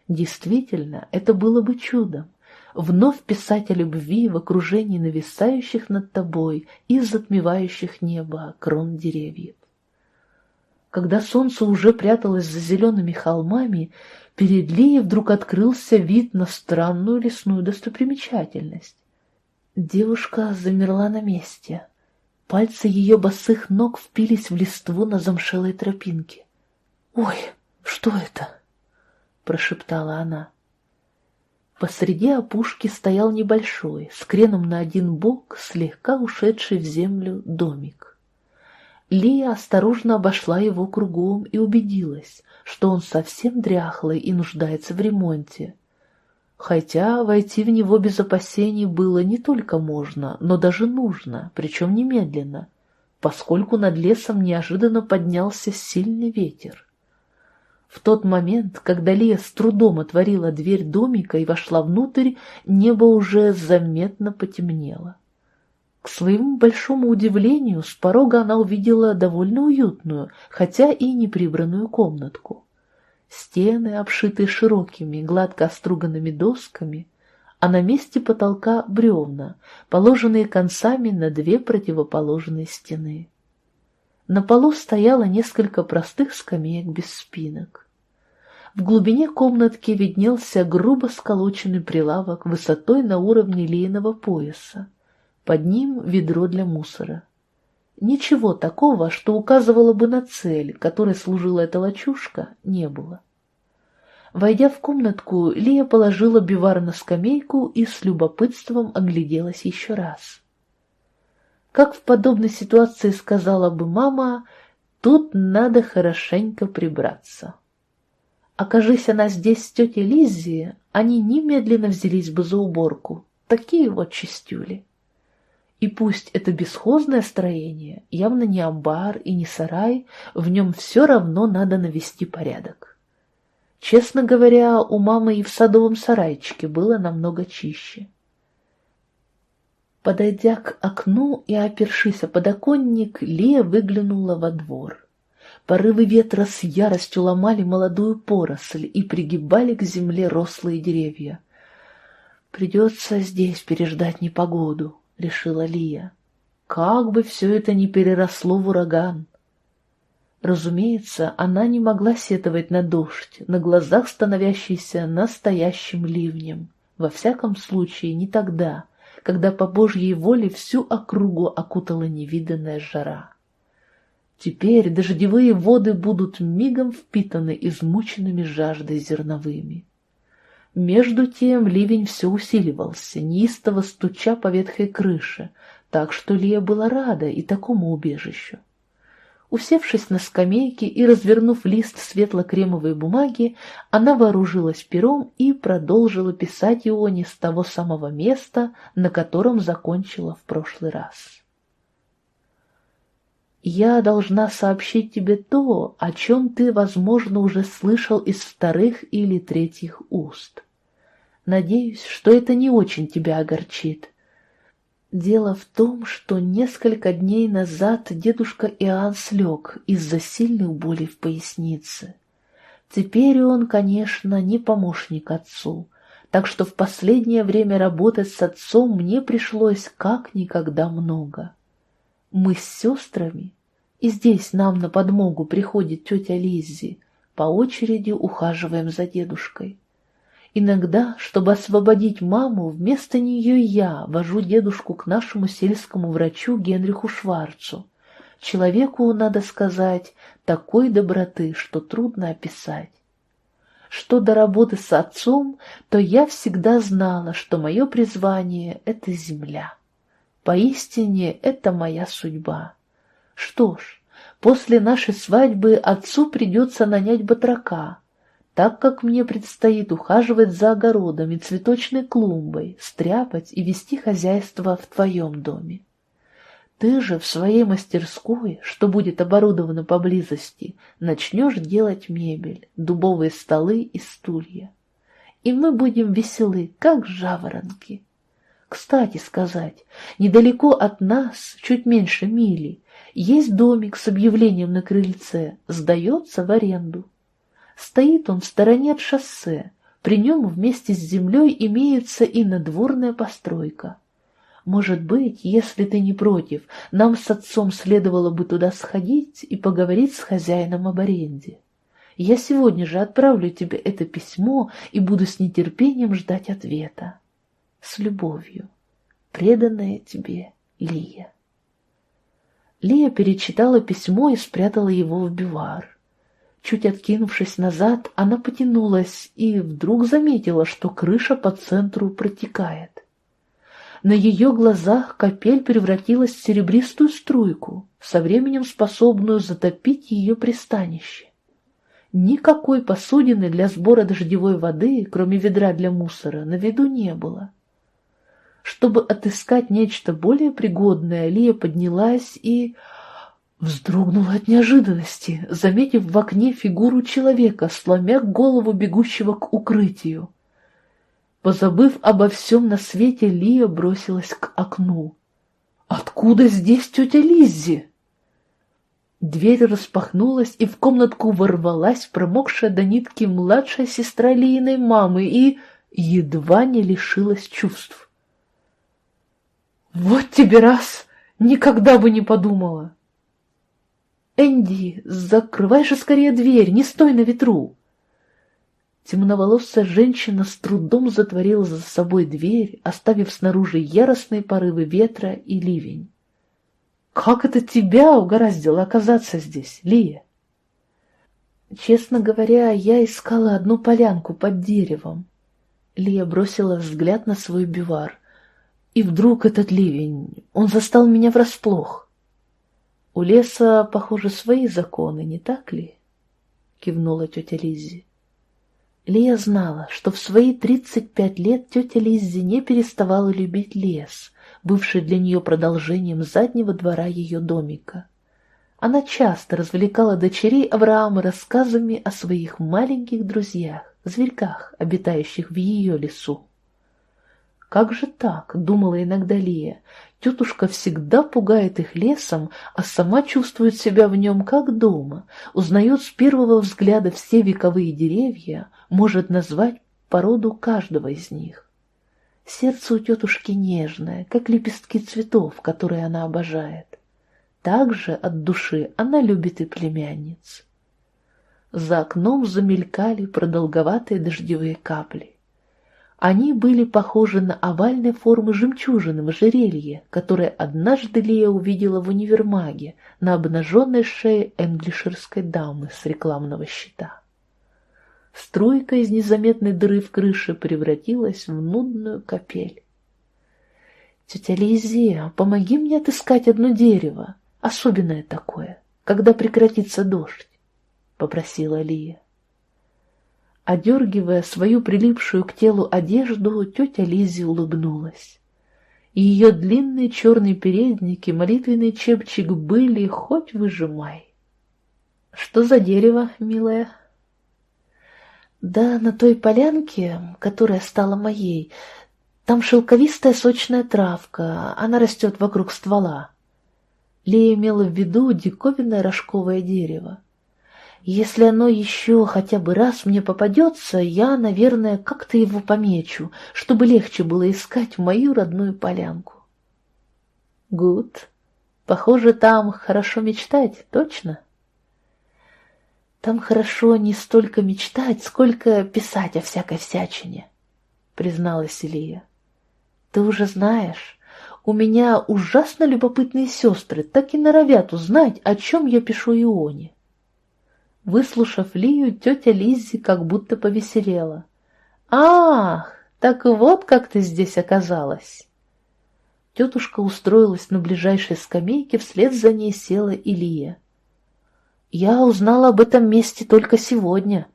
Действительно, это было бы чудом. Вновь писать о любви в окружении нависающих над тобой и затмевающих небо крон деревьев. Когда солнце уже пряталось за зелеными холмами, перед Лией вдруг открылся вид на странную лесную достопримечательность. Девушка замерла на месте. Пальцы ее босых ног впились в листву на замшелой тропинке. «Ой, что это?» — прошептала она. Посреди опушки стоял небольшой, с креном на один бок, слегка ушедший в землю домик. Лия осторожно обошла его кругом и убедилась, что он совсем дряхлый и нуждается в ремонте. Хотя войти в него без опасений было не только можно, но даже нужно, причем немедленно, поскольку над лесом неожиданно поднялся сильный ветер. В тот момент, когда Лия с трудом отворила дверь домика и вошла внутрь, небо уже заметно потемнело. К своему большому удивлению, с порога она увидела довольно уютную, хотя и неприбранную комнатку. Стены, обшитые широкими, гладко оструганными досками, а на месте потолка бревна, положенные концами на две противоположные стены. На полу стояло несколько простых скамеек без спинок. В глубине комнатки виднелся грубо сколоченный прилавок высотой на уровне лейного пояса под ним ведро для мусора. Ничего такого, что указывало бы на цель, которой служила эта лачушка, не было. Войдя в комнатку, Лия положила бивар на скамейку и с любопытством огляделась еще раз. Как в подобной ситуации сказала бы мама, тут надо хорошенько прибраться. Окажись она здесь с тетей Лиззи, они немедленно взялись бы за уборку. Такие вот чистюли. И пусть это бесхозное строение, явно не амбар и не сарай, в нем все равно надо навести порядок. Честно говоря, у мамы и в садовом сарайчике было намного чище. Подойдя к окну и опершись о подоконник, Лия выглянула во двор. Порывы ветра с яростью ломали молодую поросль и пригибали к земле рослые деревья. Придется здесь переждать непогоду. — решила Лия. «Как бы все это ни переросло в ураган!» Разумеется, она не могла сетовать на дождь, на глазах становящийся настоящим ливнем. Во всяком случае, не тогда, когда по Божьей воле всю округу окутала невиданная жара. Теперь дождевые воды будут мигом впитаны измученными жаждой зерновыми. Между тем ливень все усиливался, неистово стуча по ветхой крыше, так что Лия была рада и такому убежищу. Усевшись на скамейке и развернув лист светло-кремовой бумаги, она вооружилась пером и продолжила писать Ионе с того самого места, на котором закончила в прошлый раз. «Я должна сообщить тебе то, о чем ты, возможно, уже слышал из вторых или третьих уст. Надеюсь, что это не очень тебя огорчит. Дело в том, что несколько дней назад дедушка Иоанн слег из-за сильных болей в пояснице. Теперь он, конечно, не помощник отцу, так что в последнее время работать с отцом мне пришлось как никогда много. Мы с сестрами, и здесь нам на подмогу приходит тетя Лиззи, по очереди ухаживаем за дедушкой. Иногда, чтобы освободить маму, вместо нее я вожу дедушку к нашему сельскому врачу Генриху Шварцу. Человеку, надо сказать, такой доброты, что трудно описать. Что до работы с отцом, то я всегда знала, что мое призвание — это земля. Поистине, это моя судьба. Что ж, после нашей свадьбы отцу придется нанять батрака, так как мне предстоит ухаживать за огородом и цветочной клумбой, стряпать и вести хозяйство в твоем доме. Ты же в своей мастерской, что будет оборудовано поблизости, начнешь делать мебель, дубовые столы и стулья. И мы будем веселы, как жаворонки. Кстати сказать, недалеко от нас, чуть меньше мили, есть домик с объявлением на крыльце, сдается в аренду. Стоит он в стороне от шоссе, при нем вместе с землей имеется и надворная постройка. Может быть, если ты не против, нам с отцом следовало бы туда сходить и поговорить с хозяином об аренде. Я сегодня же отправлю тебе это письмо и буду с нетерпением ждать ответа. С любовью. Преданная тебе Лия. Лия перечитала письмо и спрятала его в бивар. Чуть откинувшись назад, она потянулась и вдруг заметила, что крыша по центру протекает. На ее глазах капель превратилась в серебристую струйку, со временем способную затопить ее пристанище. Никакой посудины для сбора дождевой воды, кроме ведра для мусора, на виду не было. Чтобы отыскать нечто более пригодное, Лия поднялась и вздрогнула от неожиданности, заметив в окне фигуру человека, сломя голову бегущего к укрытию. Позабыв обо всем на свете, Лия бросилась к окну. «Откуда здесь тетя Лиззи?» Дверь распахнулась, и в комнатку ворвалась промокшая до нитки младшая сестра Лииной мамы и едва не лишилась чувств. Вот тебе раз! Никогда бы не подумала! Энди, закрывай же скорее дверь, не стой на ветру! Темноволосая женщина с трудом затворила за собой дверь, оставив снаружи яростные порывы ветра и ливень. «Как это тебя угораздило оказаться здесь, Лия?» «Честно говоря, я искала одну полянку под деревом». Лия бросила взгляд на свой бивар. И вдруг этот ливень, он застал меня врасплох. У леса, похоже, свои законы, не так ли? Кивнула тетя Лиззи. Лия знала, что в свои тридцать пять лет тетя Лиззи не переставала любить лес, бывший для нее продолжением заднего двора ее домика. Она часто развлекала дочерей Авраама рассказами о своих маленьких друзьях, зверьках, обитающих в ее лесу. Как же так, думала иногда Лия, тетушка всегда пугает их лесом, а сама чувствует себя в нем как дома, узнает с первого взгляда все вековые деревья, может назвать породу каждого из них. Сердце у тетушки нежное, как лепестки цветов, которые она обожает. Также от души она любит и племянниц. За окном замелькали продолговатые дождевые капли. Они были похожи на овальной формы жемчужины в ожерелье, которое однажды Лия увидела в универмаге на обнаженной шее энглишерской дамы с рекламного щита. Струйка из незаметной дыры в крыше превратилась в нудную капель. «Тетя Лизия, помоги мне отыскать одно дерево, особенное такое, когда прекратится дождь», — попросила Лия. Одергивая свою прилипшую к телу одежду, тетя Лиззи улыбнулась. Ее длинные черные передники, молитвенный чепчик были хоть выжимай. «Что за дерево, милая?» «Да на той полянке, которая стала моей, Там шелковистая сочная травка, она растет вокруг ствола. Лея имела в виду диковинное рожковое дерево. Если оно еще хотя бы раз мне попадется, я, наверное, как-то его помечу, чтобы легче было искать мою родную полянку. Гуд. Похоже, там хорошо мечтать, точно? Там хорошо не столько мечтать, сколько писать о всякой всячине, призналась Илья. Ты уже знаешь, у меня ужасно любопытные сестры, так и норовят узнать, о чем я пишу Ионе. Выслушав Лию, тетя Лиззи как будто повеселела. «Ах, так вот как ты здесь оказалась!» Тетушка устроилась на ближайшей скамейке, вслед за ней села Илья. «Я узнала об этом месте только сегодня».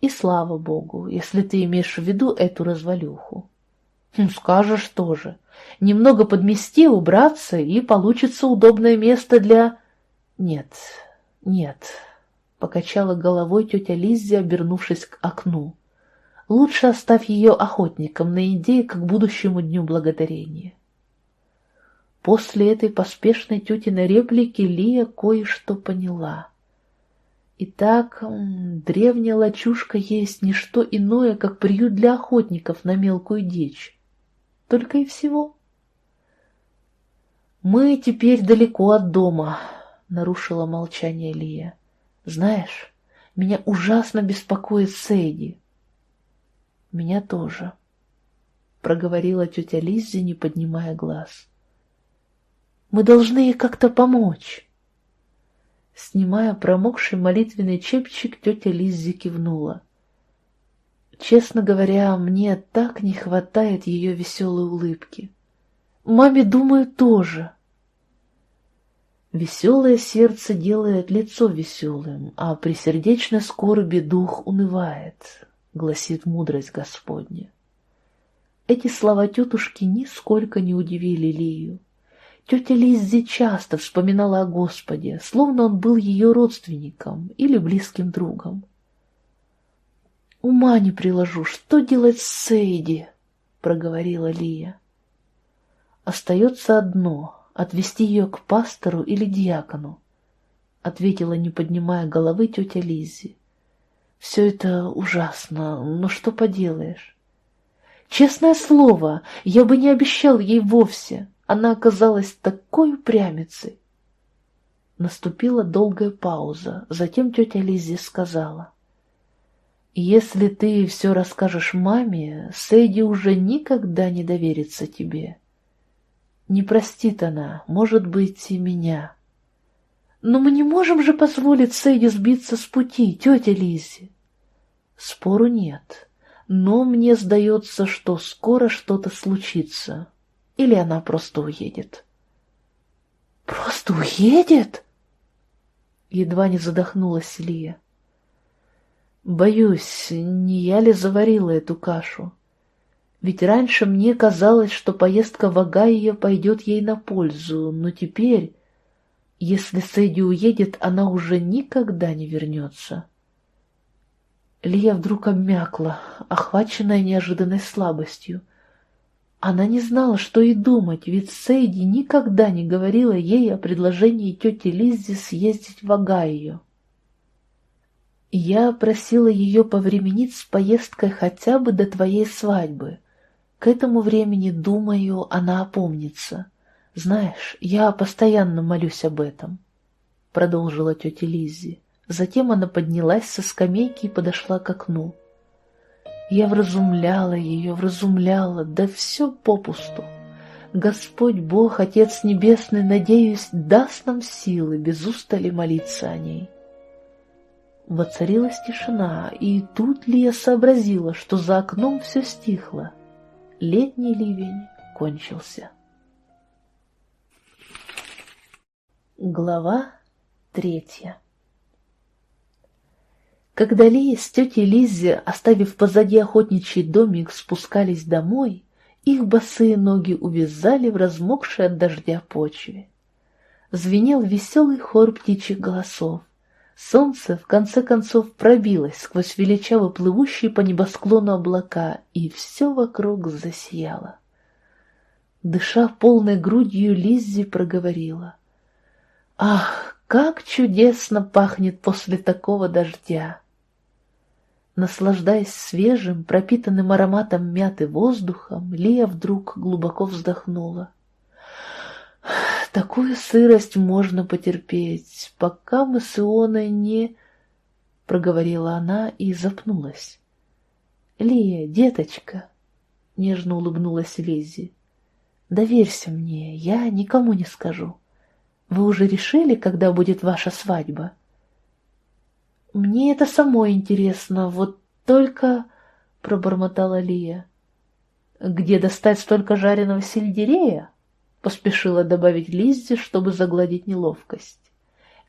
«И слава богу, если ты имеешь в виду эту развалюху». «Хм, «Скажешь тоже. Немного подмести, убраться, и получится удобное место для...» «Нет, нет, — покачала головой тетя Лиззи, обернувшись к окну. «Лучше оставь ее охотником на идеи к будущему Дню Благодарения». После этой поспешной тетиной реплики Лия кое-что поняла. Итак, древняя лачушка есть не что иное, как приют для охотников на мелкую дичь. Только и всего. «Мы теперь далеко от дома», — нарушила молчание Лия. Знаешь, меня ужасно беспокоит Сейди. Меня тоже, — проговорила тетя Лиззи, не поднимая глаз. Мы должны ей как-то помочь. Снимая промокший молитвенный чепчик, тетя Лиззи кивнула. Честно говоря, мне так не хватает ее веселой улыбки. Маме, думаю, тоже. Веселое сердце делает лицо веселым, а при сердечной скорби дух унывает, гласит мудрость Господня. Эти слова тетушки нисколько не удивили Лию. Тетя Лиззи часто вспоминала о Господе, словно он был ее родственником или близким другом. «Ума не приложу, что делать с Сейди?» — проговорила Лия. «Остается одно отвести ее к пастору или диакону, — ответила, не поднимая головы тетя Лиззи. Все это ужасно, но что поделаешь? Честное слово, я бы не обещал ей вовсе, она оказалась такой упрямицей. Наступила долгая пауза, затем тетя Лиззи сказала. «Если ты все расскажешь маме, Сэйди уже никогда не доверится тебе. Не простит она, может быть, и меня. Но мы не можем же позволить Сэйди сбиться с пути, тетя Лиззи. Спору нет, но мне сдается, что скоро что-то случится. Или она просто уедет. Просто уедет? Едва не задохнулась Лия. Боюсь, не я ли заварила эту кашу? Ведь раньше мне казалось, что поездка в Огайо пойдет ей на пользу, но теперь, если Сэдди уедет, она уже никогда не вернется. Лия вдруг обмякла, охваченная неожиданной слабостью. Она не знала, что и думать, ведь Сейди никогда не говорила ей о предложении тети Лиззи съездить в Огайо. «Я просила ее повременить с поездкой хотя бы до твоей свадьбы», к этому времени, думаю, она опомнится. Знаешь, я постоянно молюсь об этом, — продолжила тетя Лиззи. Затем она поднялась со скамейки и подошла к окну. Я вразумляла ее, вразумляла, да все попусту. Господь Бог, Отец Небесный, надеюсь, даст нам силы без устали молиться о ней. Воцарилась тишина, и тут ли я сообразила, что за окном все стихло. Летний ливень кончился. Глава третья Когда Лия с тетей Лиззи, оставив позади охотничий домик, спускались домой, их босые ноги увязали в размокшей от дождя почве. Звенел веселый хор птичьих голосов, Солнце в конце концов пробилось сквозь величаво плывущие по небосклону облака, и все вокруг засияло. Дыша полной грудью, Лиззи проговорила. «Ах, как чудесно пахнет после такого дождя!» Наслаждаясь свежим, пропитанным ароматом мяты воздухом, Лия вдруг глубоко вздохнула. Такую сырость можно потерпеть, пока мы с Ионой не... Проговорила она и запнулась. «Лия, деточка!» — нежно улыбнулась Лиззи. «Доверься мне, я никому не скажу. Вы уже решили, когда будет ваша свадьба?» «Мне это самой интересно, вот только...» — пробормотала Лия. «Где достать столько жареного сельдерея?» — поспешила добавить Лиззи, чтобы загладить неловкость.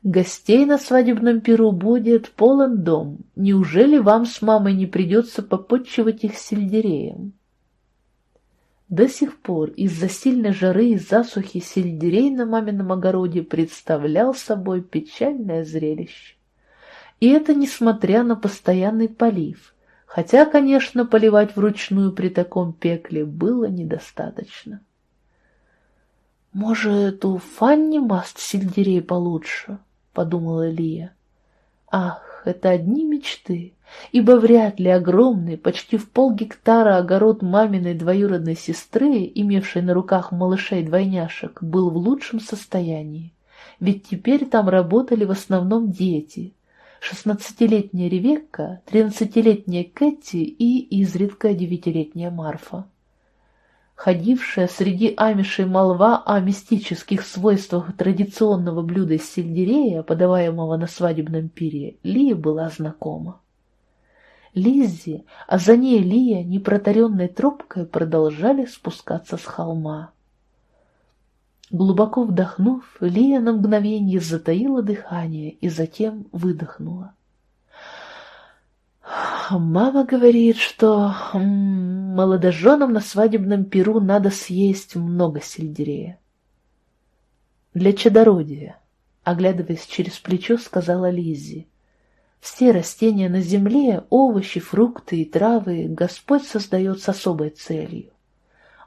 «Гостей на свадебном перу будет полон дом. Неужели вам с мамой не придется попотчевать их сельдереем?» До сих пор из-за сильной жары и засухи сельдерей на мамином огороде представлял собой печальное зрелище. И это несмотря на постоянный полив, хотя, конечно, поливать вручную при таком пекле было недостаточно. «Может, у Фанни маст сельдерей получше?» — подумала Лия. «Ах, это одни мечты, ибо вряд ли огромный, почти в полгектара огород маминой двоюродной сестры, имевшей на руках малышей-двойняшек, был в лучшем состоянии, ведь теперь там работали в основном дети, шестнадцатилетняя Ревекка, тринадцатилетняя Кэти и изредка девятилетняя Марфа ходившая среди амишей молва о мистических свойствах традиционного блюда из сельдерея, подаваемого на свадебном пире, Лия была знакома. Лиззи, а за ней Лия непротаренной тропкой продолжали спускаться с холма. Глубоко вдохнув, Лия на мгновение затаила дыхание и затем выдохнула. Мама говорит, что молодоженам на свадебном перу надо съесть много сельдерея. Для чадородия, оглядываясь через плечо, сказала Лиззи. Все растения на земле, овощи, фрукты и травы Господь создает с особой целью.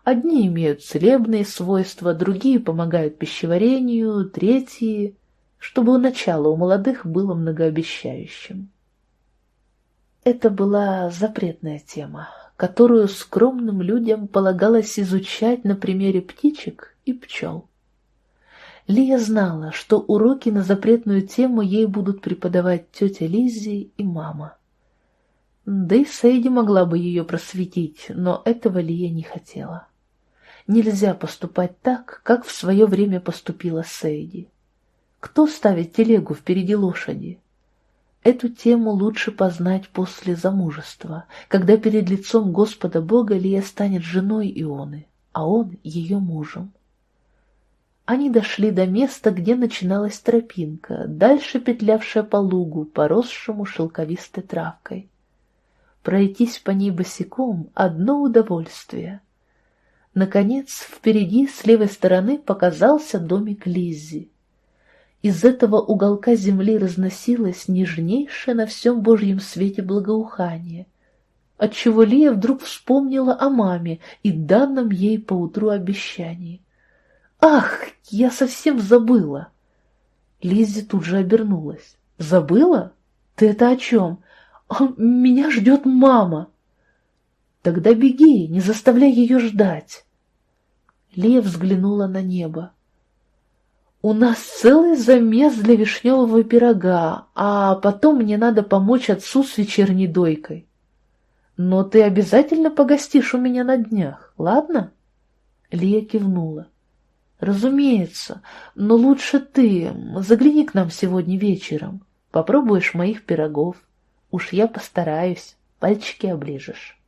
Одни имеют целебные свойства, другие помогают пищеварению, третьи, чтобы у начала у молодых было многообещающим. Это была запретная тема, которую скромным людям полагалось изучать на примере птичек и пчел. Лия знала, что уроки на запретную тему ей будут преподавать тетя Лиззи и мама. Да и Сейди могла бы ее просветить, но этого Лия не хотела. Нельзя поступать так, как в свое время поступила Сейди. Кто ставит телегу впереди лошади? Эту тему лучше познать после замужества, когда перед лицом Господа Бога Лия станет женой Ионы, а он ее мужем. Они дошли до места, где начиналась тропинка, дальше петлявшая по лугу, поросшему шелковистой травкой. Пройтись по ней босиком — одно удовольствие. Наконец, впереди, с левой стороны, показался домик Лиззи. Из этого уголка земли разносилось нежнейшее на всем Божьем свете благоухание, отчего Лия вдруг вспомнила о маме и данном ей поутру обещании. «Ах, я совсем забыла!» Лиззи тут же обернулась. «Забыла? Ты это о чем? Меня ждет мама!» «Тогда беги, не заставляй ее ждать!» Лия взглянула на небо. У нас целый замес для вишневого пирога, а потом мне надо помочь отцу с вечерней дойкой. Но ты обязательно погостишь у меня на днях, ладно? Лия кивнула. Разумеется, но лучше ты загляни к нам сегодня вечером. Попробуешь моих пирогов. Уж я постараюсь, пальчики оближешь.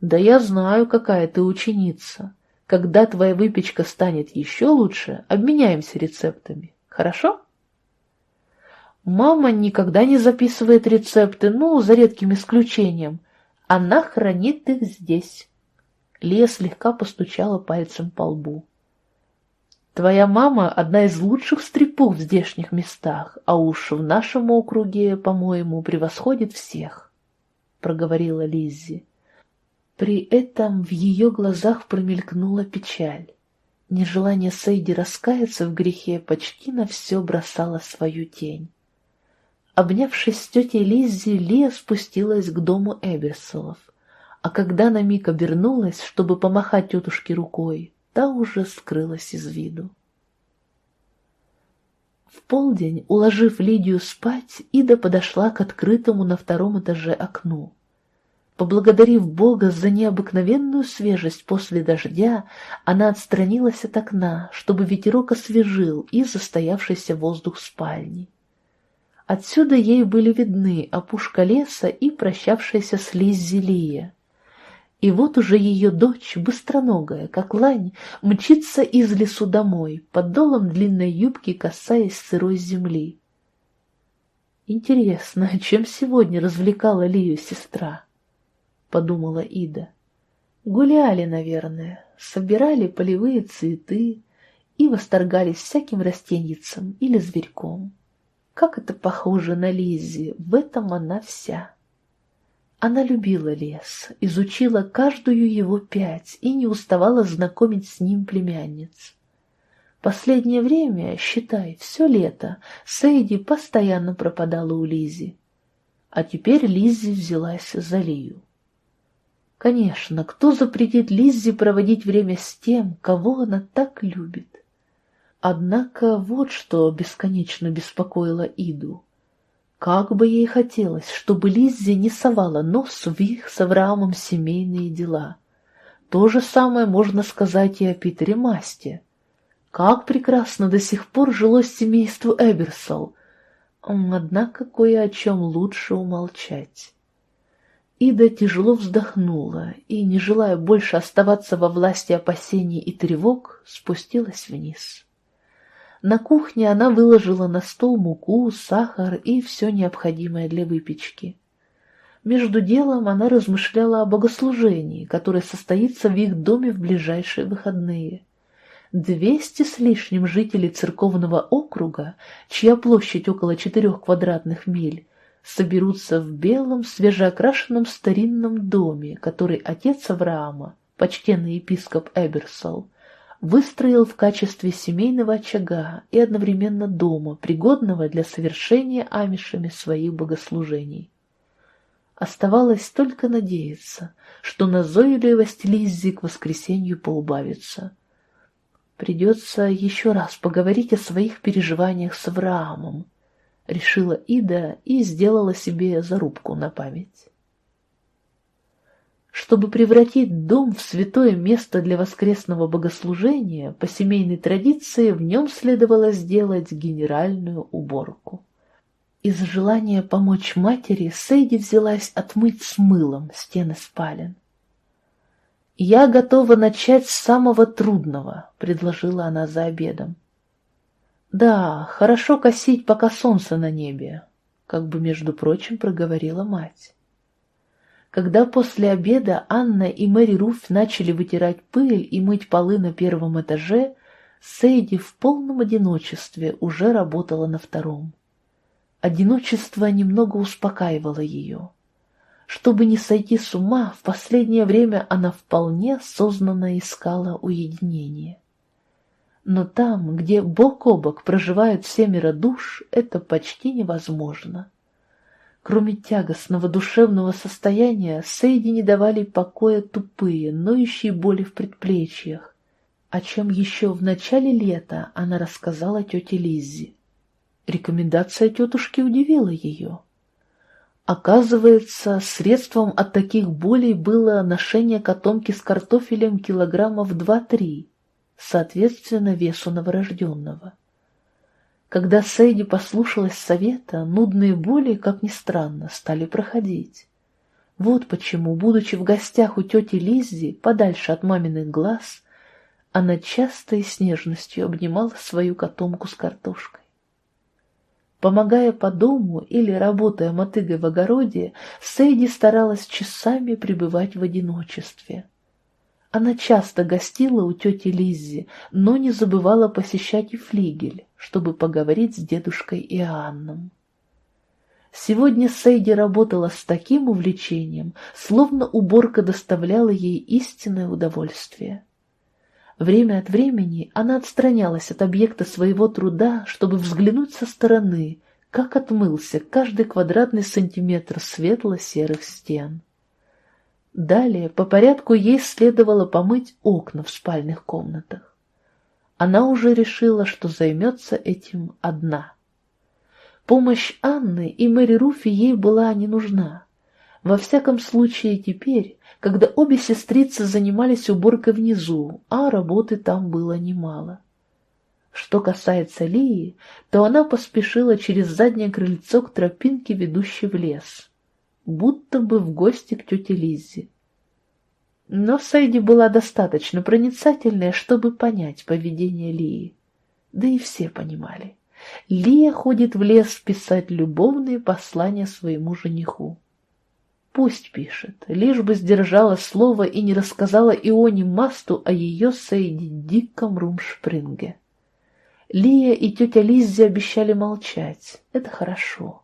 Да я знаю, какая ты ученица. Когда твоя выпечка станет еще лучше, обменяемся рецептами. Хорошо? Мама никогда не записывает рецепты, ну, за редким исключением. Она хранит их здесь. Лия слегка постучала пальцем по лбу. Твоя мама одна из лучших стрепух в здешних местах, а уж в нашем округе, по-моему, превосходит всех», — проговорила Лиззи. При этом в ее глазах промелькнула печаль. Нежелание Сейди раскаяться в грехе почти на все бросало свою тень. Обнявшись с тетей Лиззи, Лия спустилась к дому Эберсолов, а когда на миг обернулась, чтобы помахать тетушке рукой, та уже скрылась из виду. В полдень, уложив Лидию спать, Ида подошла к открытому на втором этаже окну. Поблагодарив Бога за необыкновенную свежесть после дождя, она отстранилась от окна, чтобы ветерок освежил и застоявшийся воздух спальни. Отсюда ей были видны опушка леса и прощавшаяся с Лиззи Лия. И вот уже ее дочь, быстроногая, как лань, мчится из лесу домой, под долом длинной юбки касаясь сырой земли. Интересно, чем сегодня развлекала Лию сестра? Подумала Ида. Гуляли, наверное, собирали полевые цветы и восторгались всяким растенницам или зверьком. Как это похоже на Лиззи, в этом она вся. Она любила лес, изучила каждую его пять и не уставала знакомить с ним племянниц. Последнее время, считай, все лето, Сейди постоянно пропадала у Лизи. А теперь Лиззи взялась за Лию. Конечно, кто запретит Лиззи проводить время с тем, кого она так любит? Однако вот что бесконечно беспокоило Иду. Как бы ей хотелось, чтобы Лиззи не совала нос в их с Авраамом семейные дела. То же самое можно сказать и о Питере Масте. Как прекрасно до сих пор жилось семейству Эберсол. Однако кое о чем лучше умолчать. Ида тяжело вздохнула и, не желая больше оставаться во власти опасений и тревог, спустилась вниз. На кухне она выложила на стол муку, сахар и все необходимое для выпечки. Между делом она размышляла о богослужении, которое состоится в их доме в ближайшие выходные. Двести с лишним жителей церковного округа, чья площадь около четырех квадратных миль, соберутся в белом, свежеокрашенном старинном доме, который отец Авраама, почтенный епископ Эберсол, выстроил в качестве семейного очага и одновременно дома, пригодного для совершения амишами своих богослужений. Оставалось только надеяться, что назойливость Лиззи к воскресенью поубавится. Придется еще раз поговорить о своих переживаниях с Авраамом, — решила Ида и сделала себе зарубку на память. Чтобы превратить дом в святое место для воскресного богослужения, по семейной традиции в нем следовало сделать генеральную уборку. Из желания помочь матери Сейди взялась отмыть с мылом стены спален. «Я готова начать с самого трудного», — предложила она за обедом. «Да, хорошо косить, пока солнце на небе», — как бы, между прочим, проговорила мать. Когда после обеда Анна и Мэри Руф начали вытирать пыль и мыть полы на первом этаже, Сейди в полном одиночестве уже работала на втором. Одиночество немного успокаивало ее. Чтобы не сойти с ума, в последнее время она вполне осознанно искала уединение. Но там, где бок о бок проживают семеро душ, это почти невозможно. Кроме тягостного душевного состояния, Сейди не давали покоя тупые, ноющие боли в предплечьях, о чем еще в начале лета она рассказала тете Лиззи. Рекомендация тетушки удивила ее. Оказывается, средством от таких болей было ношение котомки с картофелем килограммов два-три соответственно весу новорожденного. Когда Сейди послушалась совета, нудные боли, как ни странно, стали проходить. Вот почему, будучи в гостях у тети Лиззи, подальше от маминых глаз, она часто и с нежностью обнимала свою котомку с картошкой. Помогая по дому или работая мотыгой в огороде, Сейди старалась часами пребывать в одиночестве. Она часто гостила у тети Лиззи, но не забывала посещать и флигель, чтобы поговорить с дедушкой Иоанном. Сегодня Сейди работала с таким увлечением, словно уборка доставляла ей истинное удовольствие. Время от времени она отстранялась от объекта своего труда, чтобы взглянуть со стороны, как отмылся каждый квадратный сантиметр светло-серых стен. Далее по порядку ей следовало помыть окна в спальных комнатах. Она уже решила, что займется этим одна. Помощь Анны и Мэри Руфи ей была не нужна. Во всяком случае теперь, когда обе сестрицы занимались уборкой внизу, а работы там было немало. Что касается Лии, то она поспешила через заднее крыльцо к тропинке, ведущей в лес будто бы в гости к тете Лиззе. Но Сэйди была достаточно проницательная, чтобы понять поведение Лии. Да и все понимали. Лия ходит в лес писать любовные послания своему жениху. Пусть пишет, лишь бы сдержала слово и не рассказала Ионе Масту о ее Сейди диком румшпринге. Лия и тетя Лиззи обещали молчать. Это хорошо.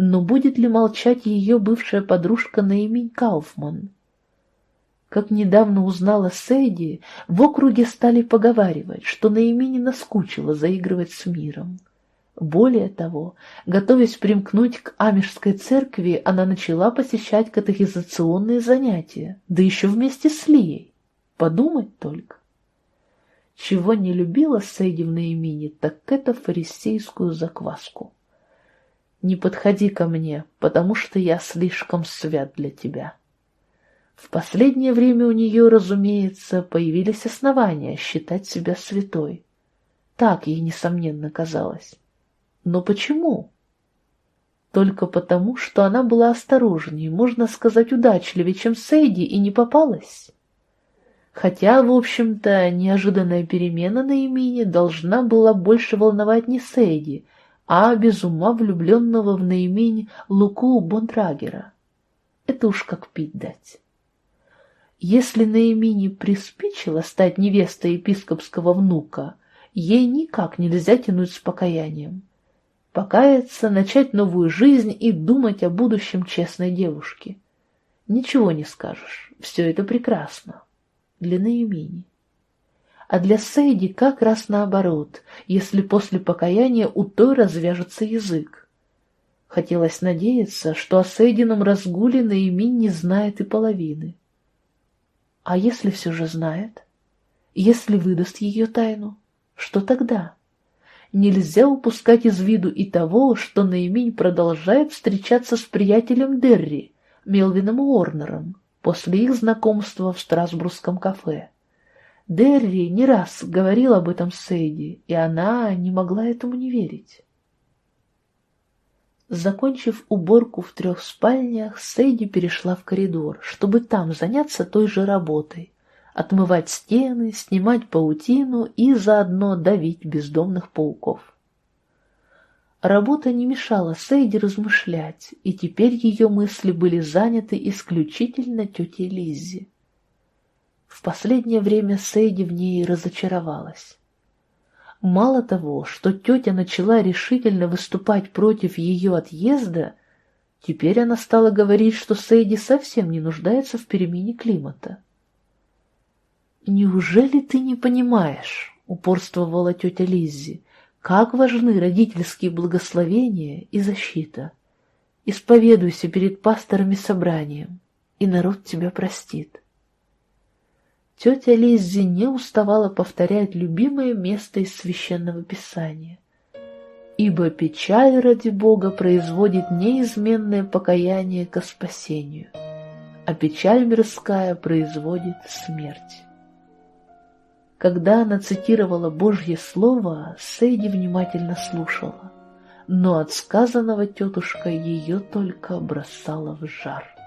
Но будет ли молчать ее бывшая подружка Наимень Кауфман? Как недавно узнала Сэйди, в округе стали поговаривать, что Наимени наскучило заигрывать с миром. Более того, готовясь примкнуть к Амишской церкви, она начала посещать катехизационные занятия, да еще вместе с Лией. Подумать только. Чего не любила Сэйди в Наимине, так это фарисейскую закваску. Не подходи ко мне, потому что я слишком свят для тебя. В последнее время у нее, разумеется, появились основания считать себя святой. Так ей, несомненно, казалось. Но почему? Только потому, что она была осторожнее, можно сказать, удачливее, чем Сейди, и не попалась. Хотя, в общем-то, неожиданная перемена на имени должна была больше волновать не Сейди, а без ума влюбленного в наимень Луку Бонтрагера. Это уж как пить дать. Если Наимине приспичило стать невестой епископского внука, ей никак нельзя тянуть с покаянием. Покаяться, начать новую жизнь и думать о будущем честной девушки. Ничего не скажешь, все это прекрасно. Для Наимини а для Сейди как раз наоборот, если после покаяния у той развяжется язык. Хотелось надеяться, что о Сейдином разгуле Наимин не знает и половины. А если все же знает? Если выдаст ее тайну? Что тогда? Нельзя упускать из виду и того, что Наиминь продолжает встречаться с приятелем Дерри, Мелвином Уорнером, после их знакомства в Страсбургском кафе. Дерри не раз говорил об этом Сейди, и она не могла этому не верить. Закончив уборку в трех спальнях, Сейди перешла в коридор, чтобы там заняться той же работой, отмывать стены, снимать паутину и заодно давить бездомных пауков. Работа не мешала Сейди размышлять, и теперь ее мысли были заняты исключительно тетей Лиззи. В последнее время Сейди в ней разочаровалась. Мало того, что тетя начала решительно выступать против ее отъезда, теперь она стала говорить, что Сейди совсем не нуждается в перемене климата. «Неужели ты не понимаешь?» — упорствовала тетя Лиззи. «Как важны родительские благословения и защита. Исповедуйся перед пасторами собранием, и народ тебя простит». Тетя Лиззи не уставала повторять любимое место из Священного Писания. «Ибо печаль ради Бога производит неизменное покаяние ко спасению, а печаль мирская производит смерть». Когда она цитировала Божье Слово, Сейди внимательно слушала, но от сказанного тетушка ее только бросала в жар.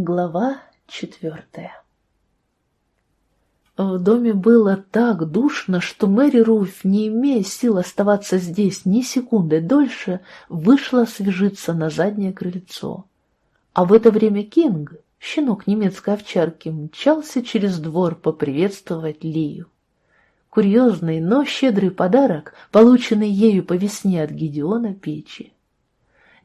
Глава четвертая В доме было так душно, что Мэри Руф, не имея сил оставаться здесь ни секунды дольше, вышла освежиться на заднее крыльцо. А в это время Кинг, щенок немецкой овчарки, мчался через двор поприветствовать Лию. Курьезный, но щедрый подарок, полученный ею по весне от Гедеона Печи.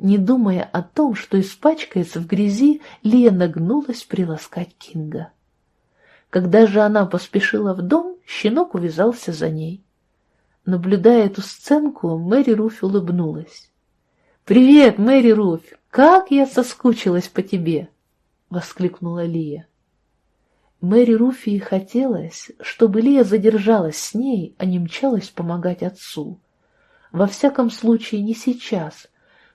Не думая о том, что испачкается в грязи, Лия нагнулась приласкать Кинга. Когда же она поспешила в дом, щенок увязался за ней. Наблюдая эту сценку, Мэри Руфь улыбнулась. «Привет, Мэри Руфь! Как я соскучилась по тебе!» — воскликнула Лия. Мэри Руфи хотелось, чтобы Лия задержалась с ней, а не мчалась помогать отцу. Во всяком случае, не сейчас,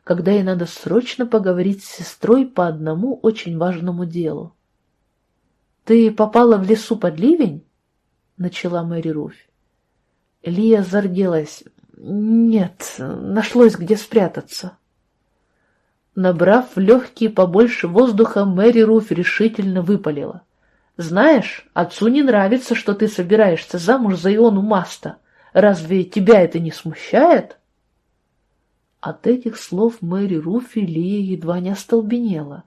когда ей надо срочно поговорить с сестрой по одному очень важному делу. «Ты попала в лесу под ливень?» — начала Мэри Руфь. Лия зарделась. «Нет, нашлось где спрятаться». Набрав в легкие побольше воздуха, Мэри Руф решительно выпалила. «Знаешь, отцу не нравится, что ты собираешься замуж за Иону Маста. Разве тебя это не смущает?» От этих слов Мэри Руфи Лия едва не остолбенела,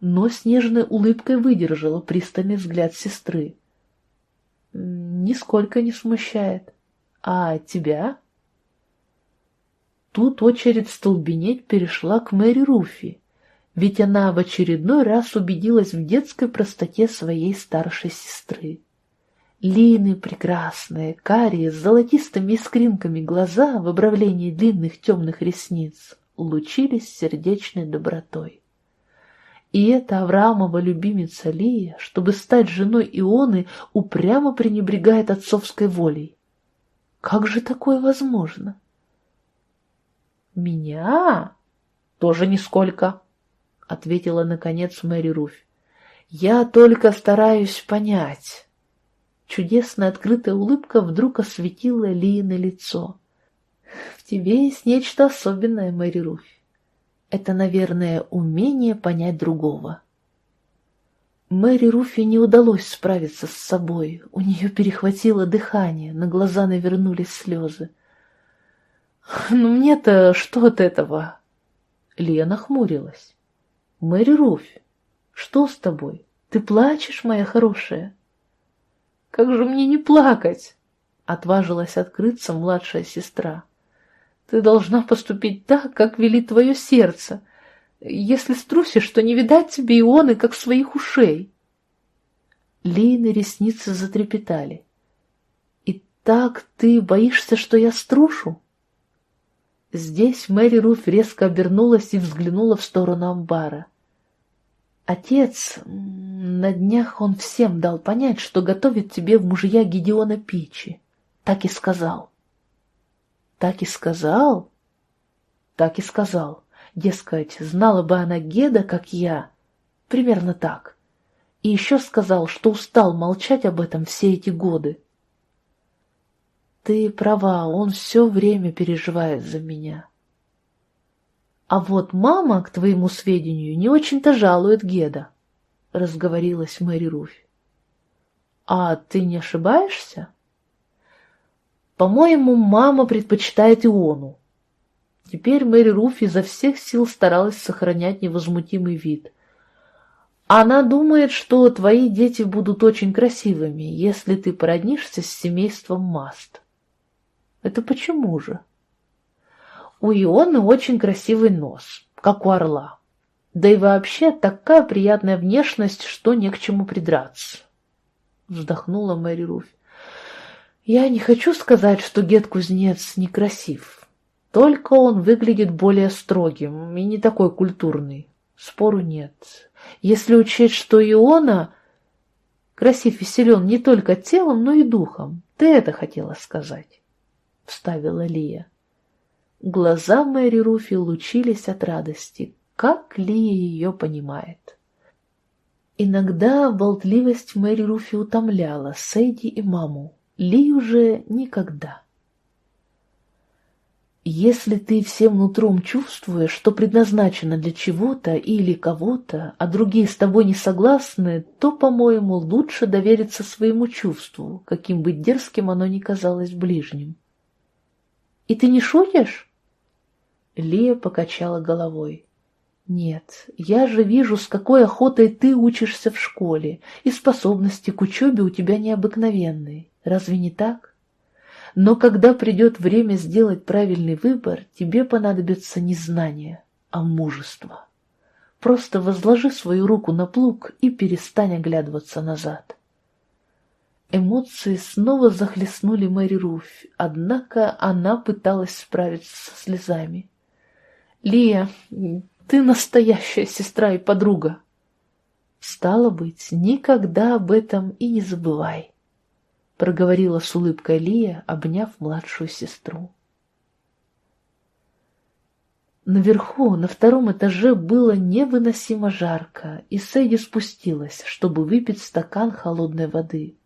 но с нежной улыбкой выдержала пристальный взгляд сестры. «Нисколько не смущает. А тебя?» Тут очередь столбенеть перешла к Мэри Руфи, ведь она в очередной раз убедилась в детской простоте своей старшей сестры. Лины прекрасные, карие, с золотистыми искринками глаза в обравлении длинных темных ресниц лучились сердечной добротой. И эта Авраамова любимица Лия, чтобы стать женой Ионы, упрямо пренебрегает отцовской волей. Как же такое возможно? «Меня? Тоже нисколько», — ответила, наконец, Мэри Руфь. «Я только стараюсь понять». Чудесная открытая улыбка вдруг осветила Лии на лицо. «В тебе есть нечто особенное, Мэри Руфь. Это, наверное, умение понять другого». Мэри Руфи не удалось справиться с собой. У нее перехватило дыхание, на глаза навернулись слезы. «Ну мне-то что от этого?» Лия нахмурилась. «Мэри Руфь, что с тобой? Ты плачешь, моя хорошая?» «Как же мне не плакать?» Отважилась открыться младшая сестра. «Ты должна поступить так, как велит твое сердце. Если струсишь, то не видать тебе ионы, как своих ушей». Лейны ресницы затрепетали. «И так ты боишься, что я струшу?» Здесь Мэри Руф резко обернулась и взглянула в сторону амбара. «Отец, на днях он всем дал понять, что готовит тебе в мужья Гедеона Пичи. Так и сказал». «Так и сказал?» «Так и сказал. Дескать, знала бы она Геда, как я. Примерно так. И еще сказал, что устал молчать об этом все эти годы. Ты права, он все время переживает за меня. А вот мама, к твоему сведению, не очень-то жалует Геда, — разговорилась Мэри Руфь. А ты не ошибаешься? По-моему, мама предпочитает Иону. Теперь Мэри Руф изо всех сил старалась сохранять невозмутимый вид. Она думает, что твои дети будут очень красивыми, если ты породнишься с семейством Маст. Это почему же? У Ионы очень красивый нос, как у орла. Да и вообще такая приятная внешность, что не к чему придраться. Вздохнула Мэри Руфь. Я не хочу сказать, что Гет-кузнец некрасив. Только он выглядит более строгим и не такой культурный. Спору нет. Если учесть, что Иона красив и силен не только телом, но и духом. Ты это хотела сказать. — вставила Лия. Глаза Мэри Руфи лучились от радости. Как Лия ее понимает? Иногда болтливость Мэри Руфи утомляла Сэйди и маму. Ли уже никогда. Если ты всем нутром чувствуешь, что предназначено для чего-то или кого-то, а другие с тобой не согласны, то, по-моему, лучше довериться своему чувству, каким бы дерзким оно ни казалось ближним. И ты не шутишь?» Лия покачала головой. Нет, я же вижу, с какой охотой ты учишься в школе, и способности к учебе у тебя необыкновенные. Разве не так? Но когда придет время сделать правильный выбор, тебе понадобится не знание, а мужество. Просто возложи свою руку на плуг и перестань оглядываться назад. Эмоции снова захлестнули Мэри Руфь, однако она пыталась справиться со слезами. «Лия, ты настоящая сестра и подруга!» «Стало быть, никогда об этом и не забывай», — проговорила с улыбкой Лия, обняв младшую сестру. Наверху, на втором этаже, было невыносимо жарко, и Сэйди спустилась, чтобы выпить стакан холодной воды.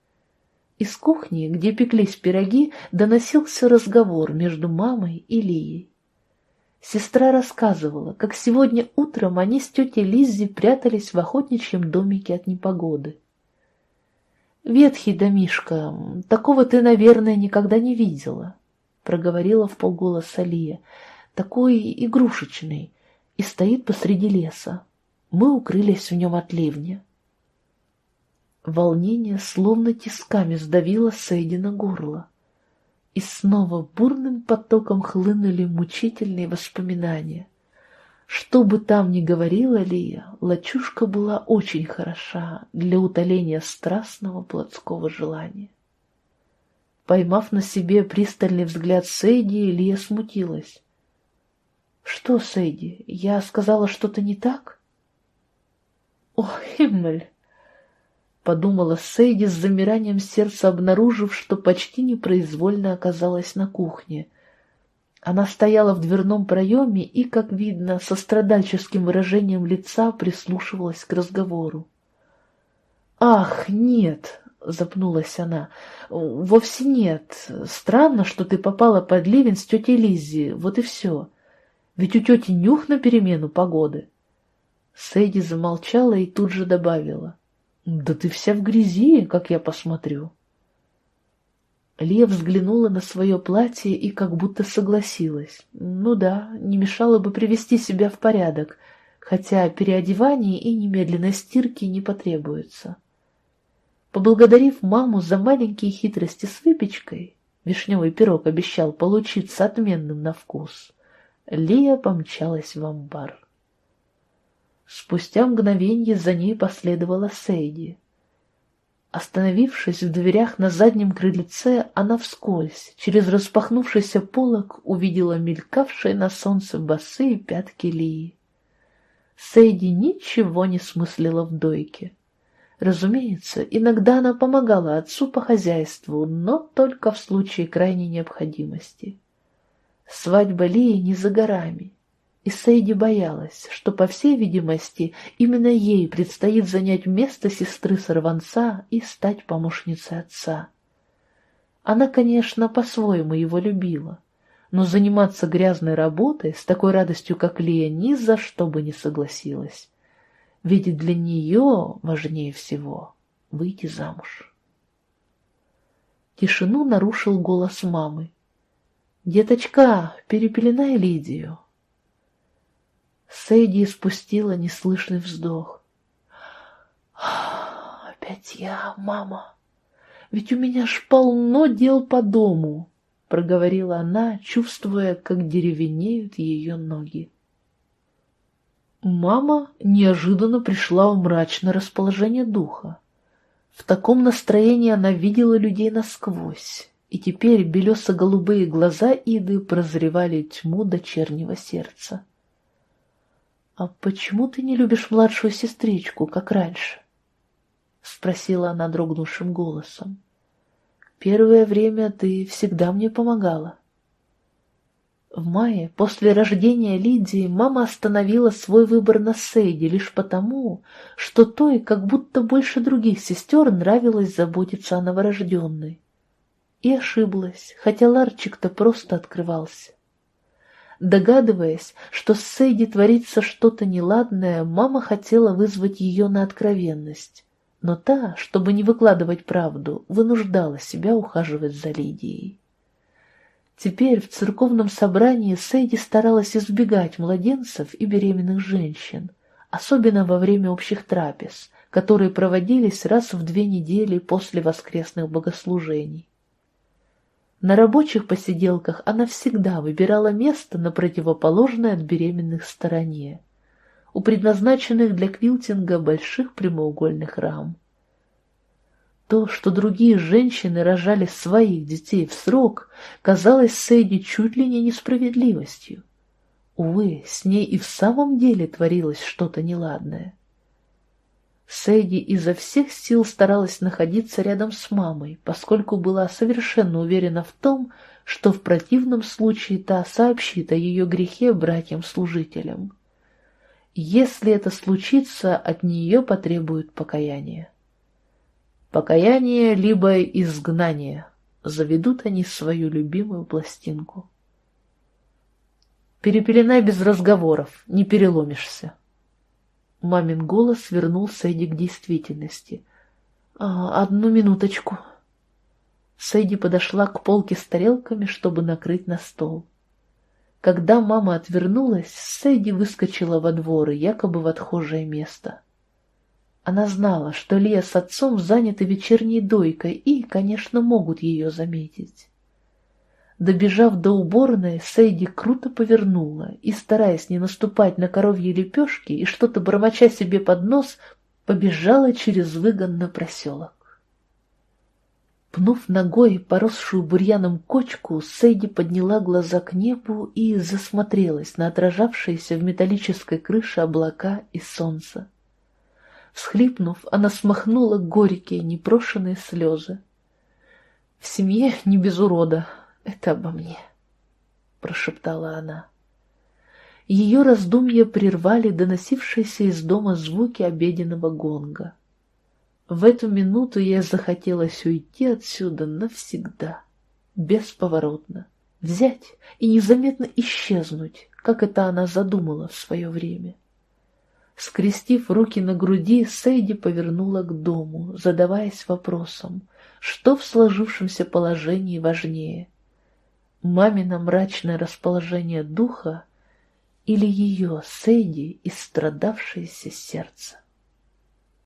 Из кухни, где пеклись пироги, доносился разговор между мамой и Лией. Сестра рассказывала, как сегодня утром они с тетей Лиззи прятались в охотничьем домике от непогоды. «Ветхий домишка, такого ты, наверное, никогда не видела», — проговорила в полголоса Лия. «Такой игрушечный и стоит посреди леса. Мы укрылись в нем от ливня». Волнение словно тисками сдавило Сейди на горло. И снова бурным потоком хлынули мучительные воспоминания. Что бы там ни говорила Лия, лачушка была очень хороша для утоления страстного плотского желания. Поймав на себе пристальный взгляд Сейди, Лия смутилась. «Что, Сейди, я сказала что-то не так?» «О, Химмель!» Подумала Сейди с замиранием сердца, обнаружив, что почти непроизвольно оказалась на кухне. Она стояла в дверном проеме и, как видно, со страдальческим выражением лица прислушивалась к разговору. «Ах, нет!» — запнулась она. «Вовсе нет. Странно, что ты попала под ливень с тетей Лиззи, вот и все. Ведь у тети нюх на перемену погоды». Сейди замолчала и тут же добавила. «Да ты вся в грязи, как я посмотрю». Лия взглянула на свое платье и как будто согласилась. Ну да, не мешало бы привести себя в порядок, хотя переодевания и немедленной стирки не потребуется. Поблагодарив маму за маленькие хитрости с выпечкой, вишневый пирог обещал получиться отменным на вкус, Лия помчалась в амбар. Спустя мгновенье за ней последовала Сейди. Остановившись в дверях на заднем крыльце, она вскользь, через распахнувшийся полог, увидела мелькавшие на солнце босые пятки Лии. Сейди ничего не смыслила в дойке. Разумеется, иногда она помогала отцу по хозяйству, но только в случае крайней необходимости. Свадьба Лии не за горами, и Сейди боялась, что, по всей видимости, именно ей предстоит занять место сестры-сорванца и стать помощницей отца. Она, конечно, по-своему его любила, но заниматься грязной работой с такой радостью, как Лия, ни за что бы не согласилась. Ведь для нее важнее всего выйти замуж. Тишину нарушил голос мамы. «Деточка, перепеленай Лидию». Сэйди испустила неслышный вздох. «Опять я, мама! Ведь у меня ж полно дел по дому!» — проговорила она, чувствуя, как деревенеют ее ноги. Мама неожиданно пришла в мрачное расположение духа. В таком настроении она видела людей насквозь, и теперь белесо-голубые глаза Иды прозревали тьму дочернего сердца. «А почему ты не любишь младшую сестричку, как раньше?» — спросила она дрогнувшим голосом. «Первое время ты всегда мне помогала». В мае, после рождения Лидии, мама остановила свой выбор на Сейде лишь потому, что той, как будто больше других сестер, нравилось заботиться о новорожденной. И ошиблась, хотя ларчик-то просто открывался. Догадываясь, что с Сейди творится что-то неладное, мама хотела вызвать ее на откровенность. Но та, чтобы не выкладывать правду, вынуждала себя ухаживать за Лидией. Теперь в церковном собрании Сэйди старалась избегать младенцев и беременных женщин, особенно во время общих трапез, которые проводились раз в две недели после воскресных богослужений. На рабочих посиделках она всегда выбирала место на противоположной от беременных стороне, у предназначенных для квилтинга больших прямоугольных рам. То, что другие женщины рожали своих детей в срок, казалось Сэйди чуть ли не несправедливостью. Увы, с ней и в самом деле творилось что-то неладное. Сэйди изо всех сил старалась находиться рядом с мамой, поскольку была совершенно уверена в том, что в противном случае та сообщит о ее грехе братьям-служителям. Если это случится, от нее потребуют покаяния. Покаяние либо изгнание. Заведут они свою любимую пластинку. Перепеленай без разговоров, не переломишься. Мамин голос вернул Сэйди к действительности. «А, «Одну минуточку». Сэйди подошла к полке с тарелками, чтобы накрыть на стол. Когда мама отвернулась, Сэйди выскочила во двор и якобы в отхожее место. Она знала, что Лия с отцом заняты вечерней дойкой и, конечно, могут ее заметить. Добежав до уборной, Сейди круто повернула и, стараясь не наступать на коровьи лепешки и что-то бормоча себе под нос, побежала через выгон на проселок. Пнув ногой поросшую бурьяном кочку, Сейди подняла глаза к небу и засмотрелась на отражавшиеся в металлической крыше облака и солнце. Всхлипнув, она смахнула горькие, непрошенные слезы. «В семье не без урода, это обо мне», — прошептала она. Ее раздумья прервали доносившиеся из дома звуки обеденного гонга. В эту минуту ей захотелось уйти отсюда навсегда, бесповоротно, взять и незаметно исчезнуть, как это она задумала в свое время. Скрестив руки на груди, Сейди повернула к дому, задаваясь вопросом, что в сложившемся положении важнее — мамино мрачное расположение духа или ее, Сейди, истрадавшееся сердце.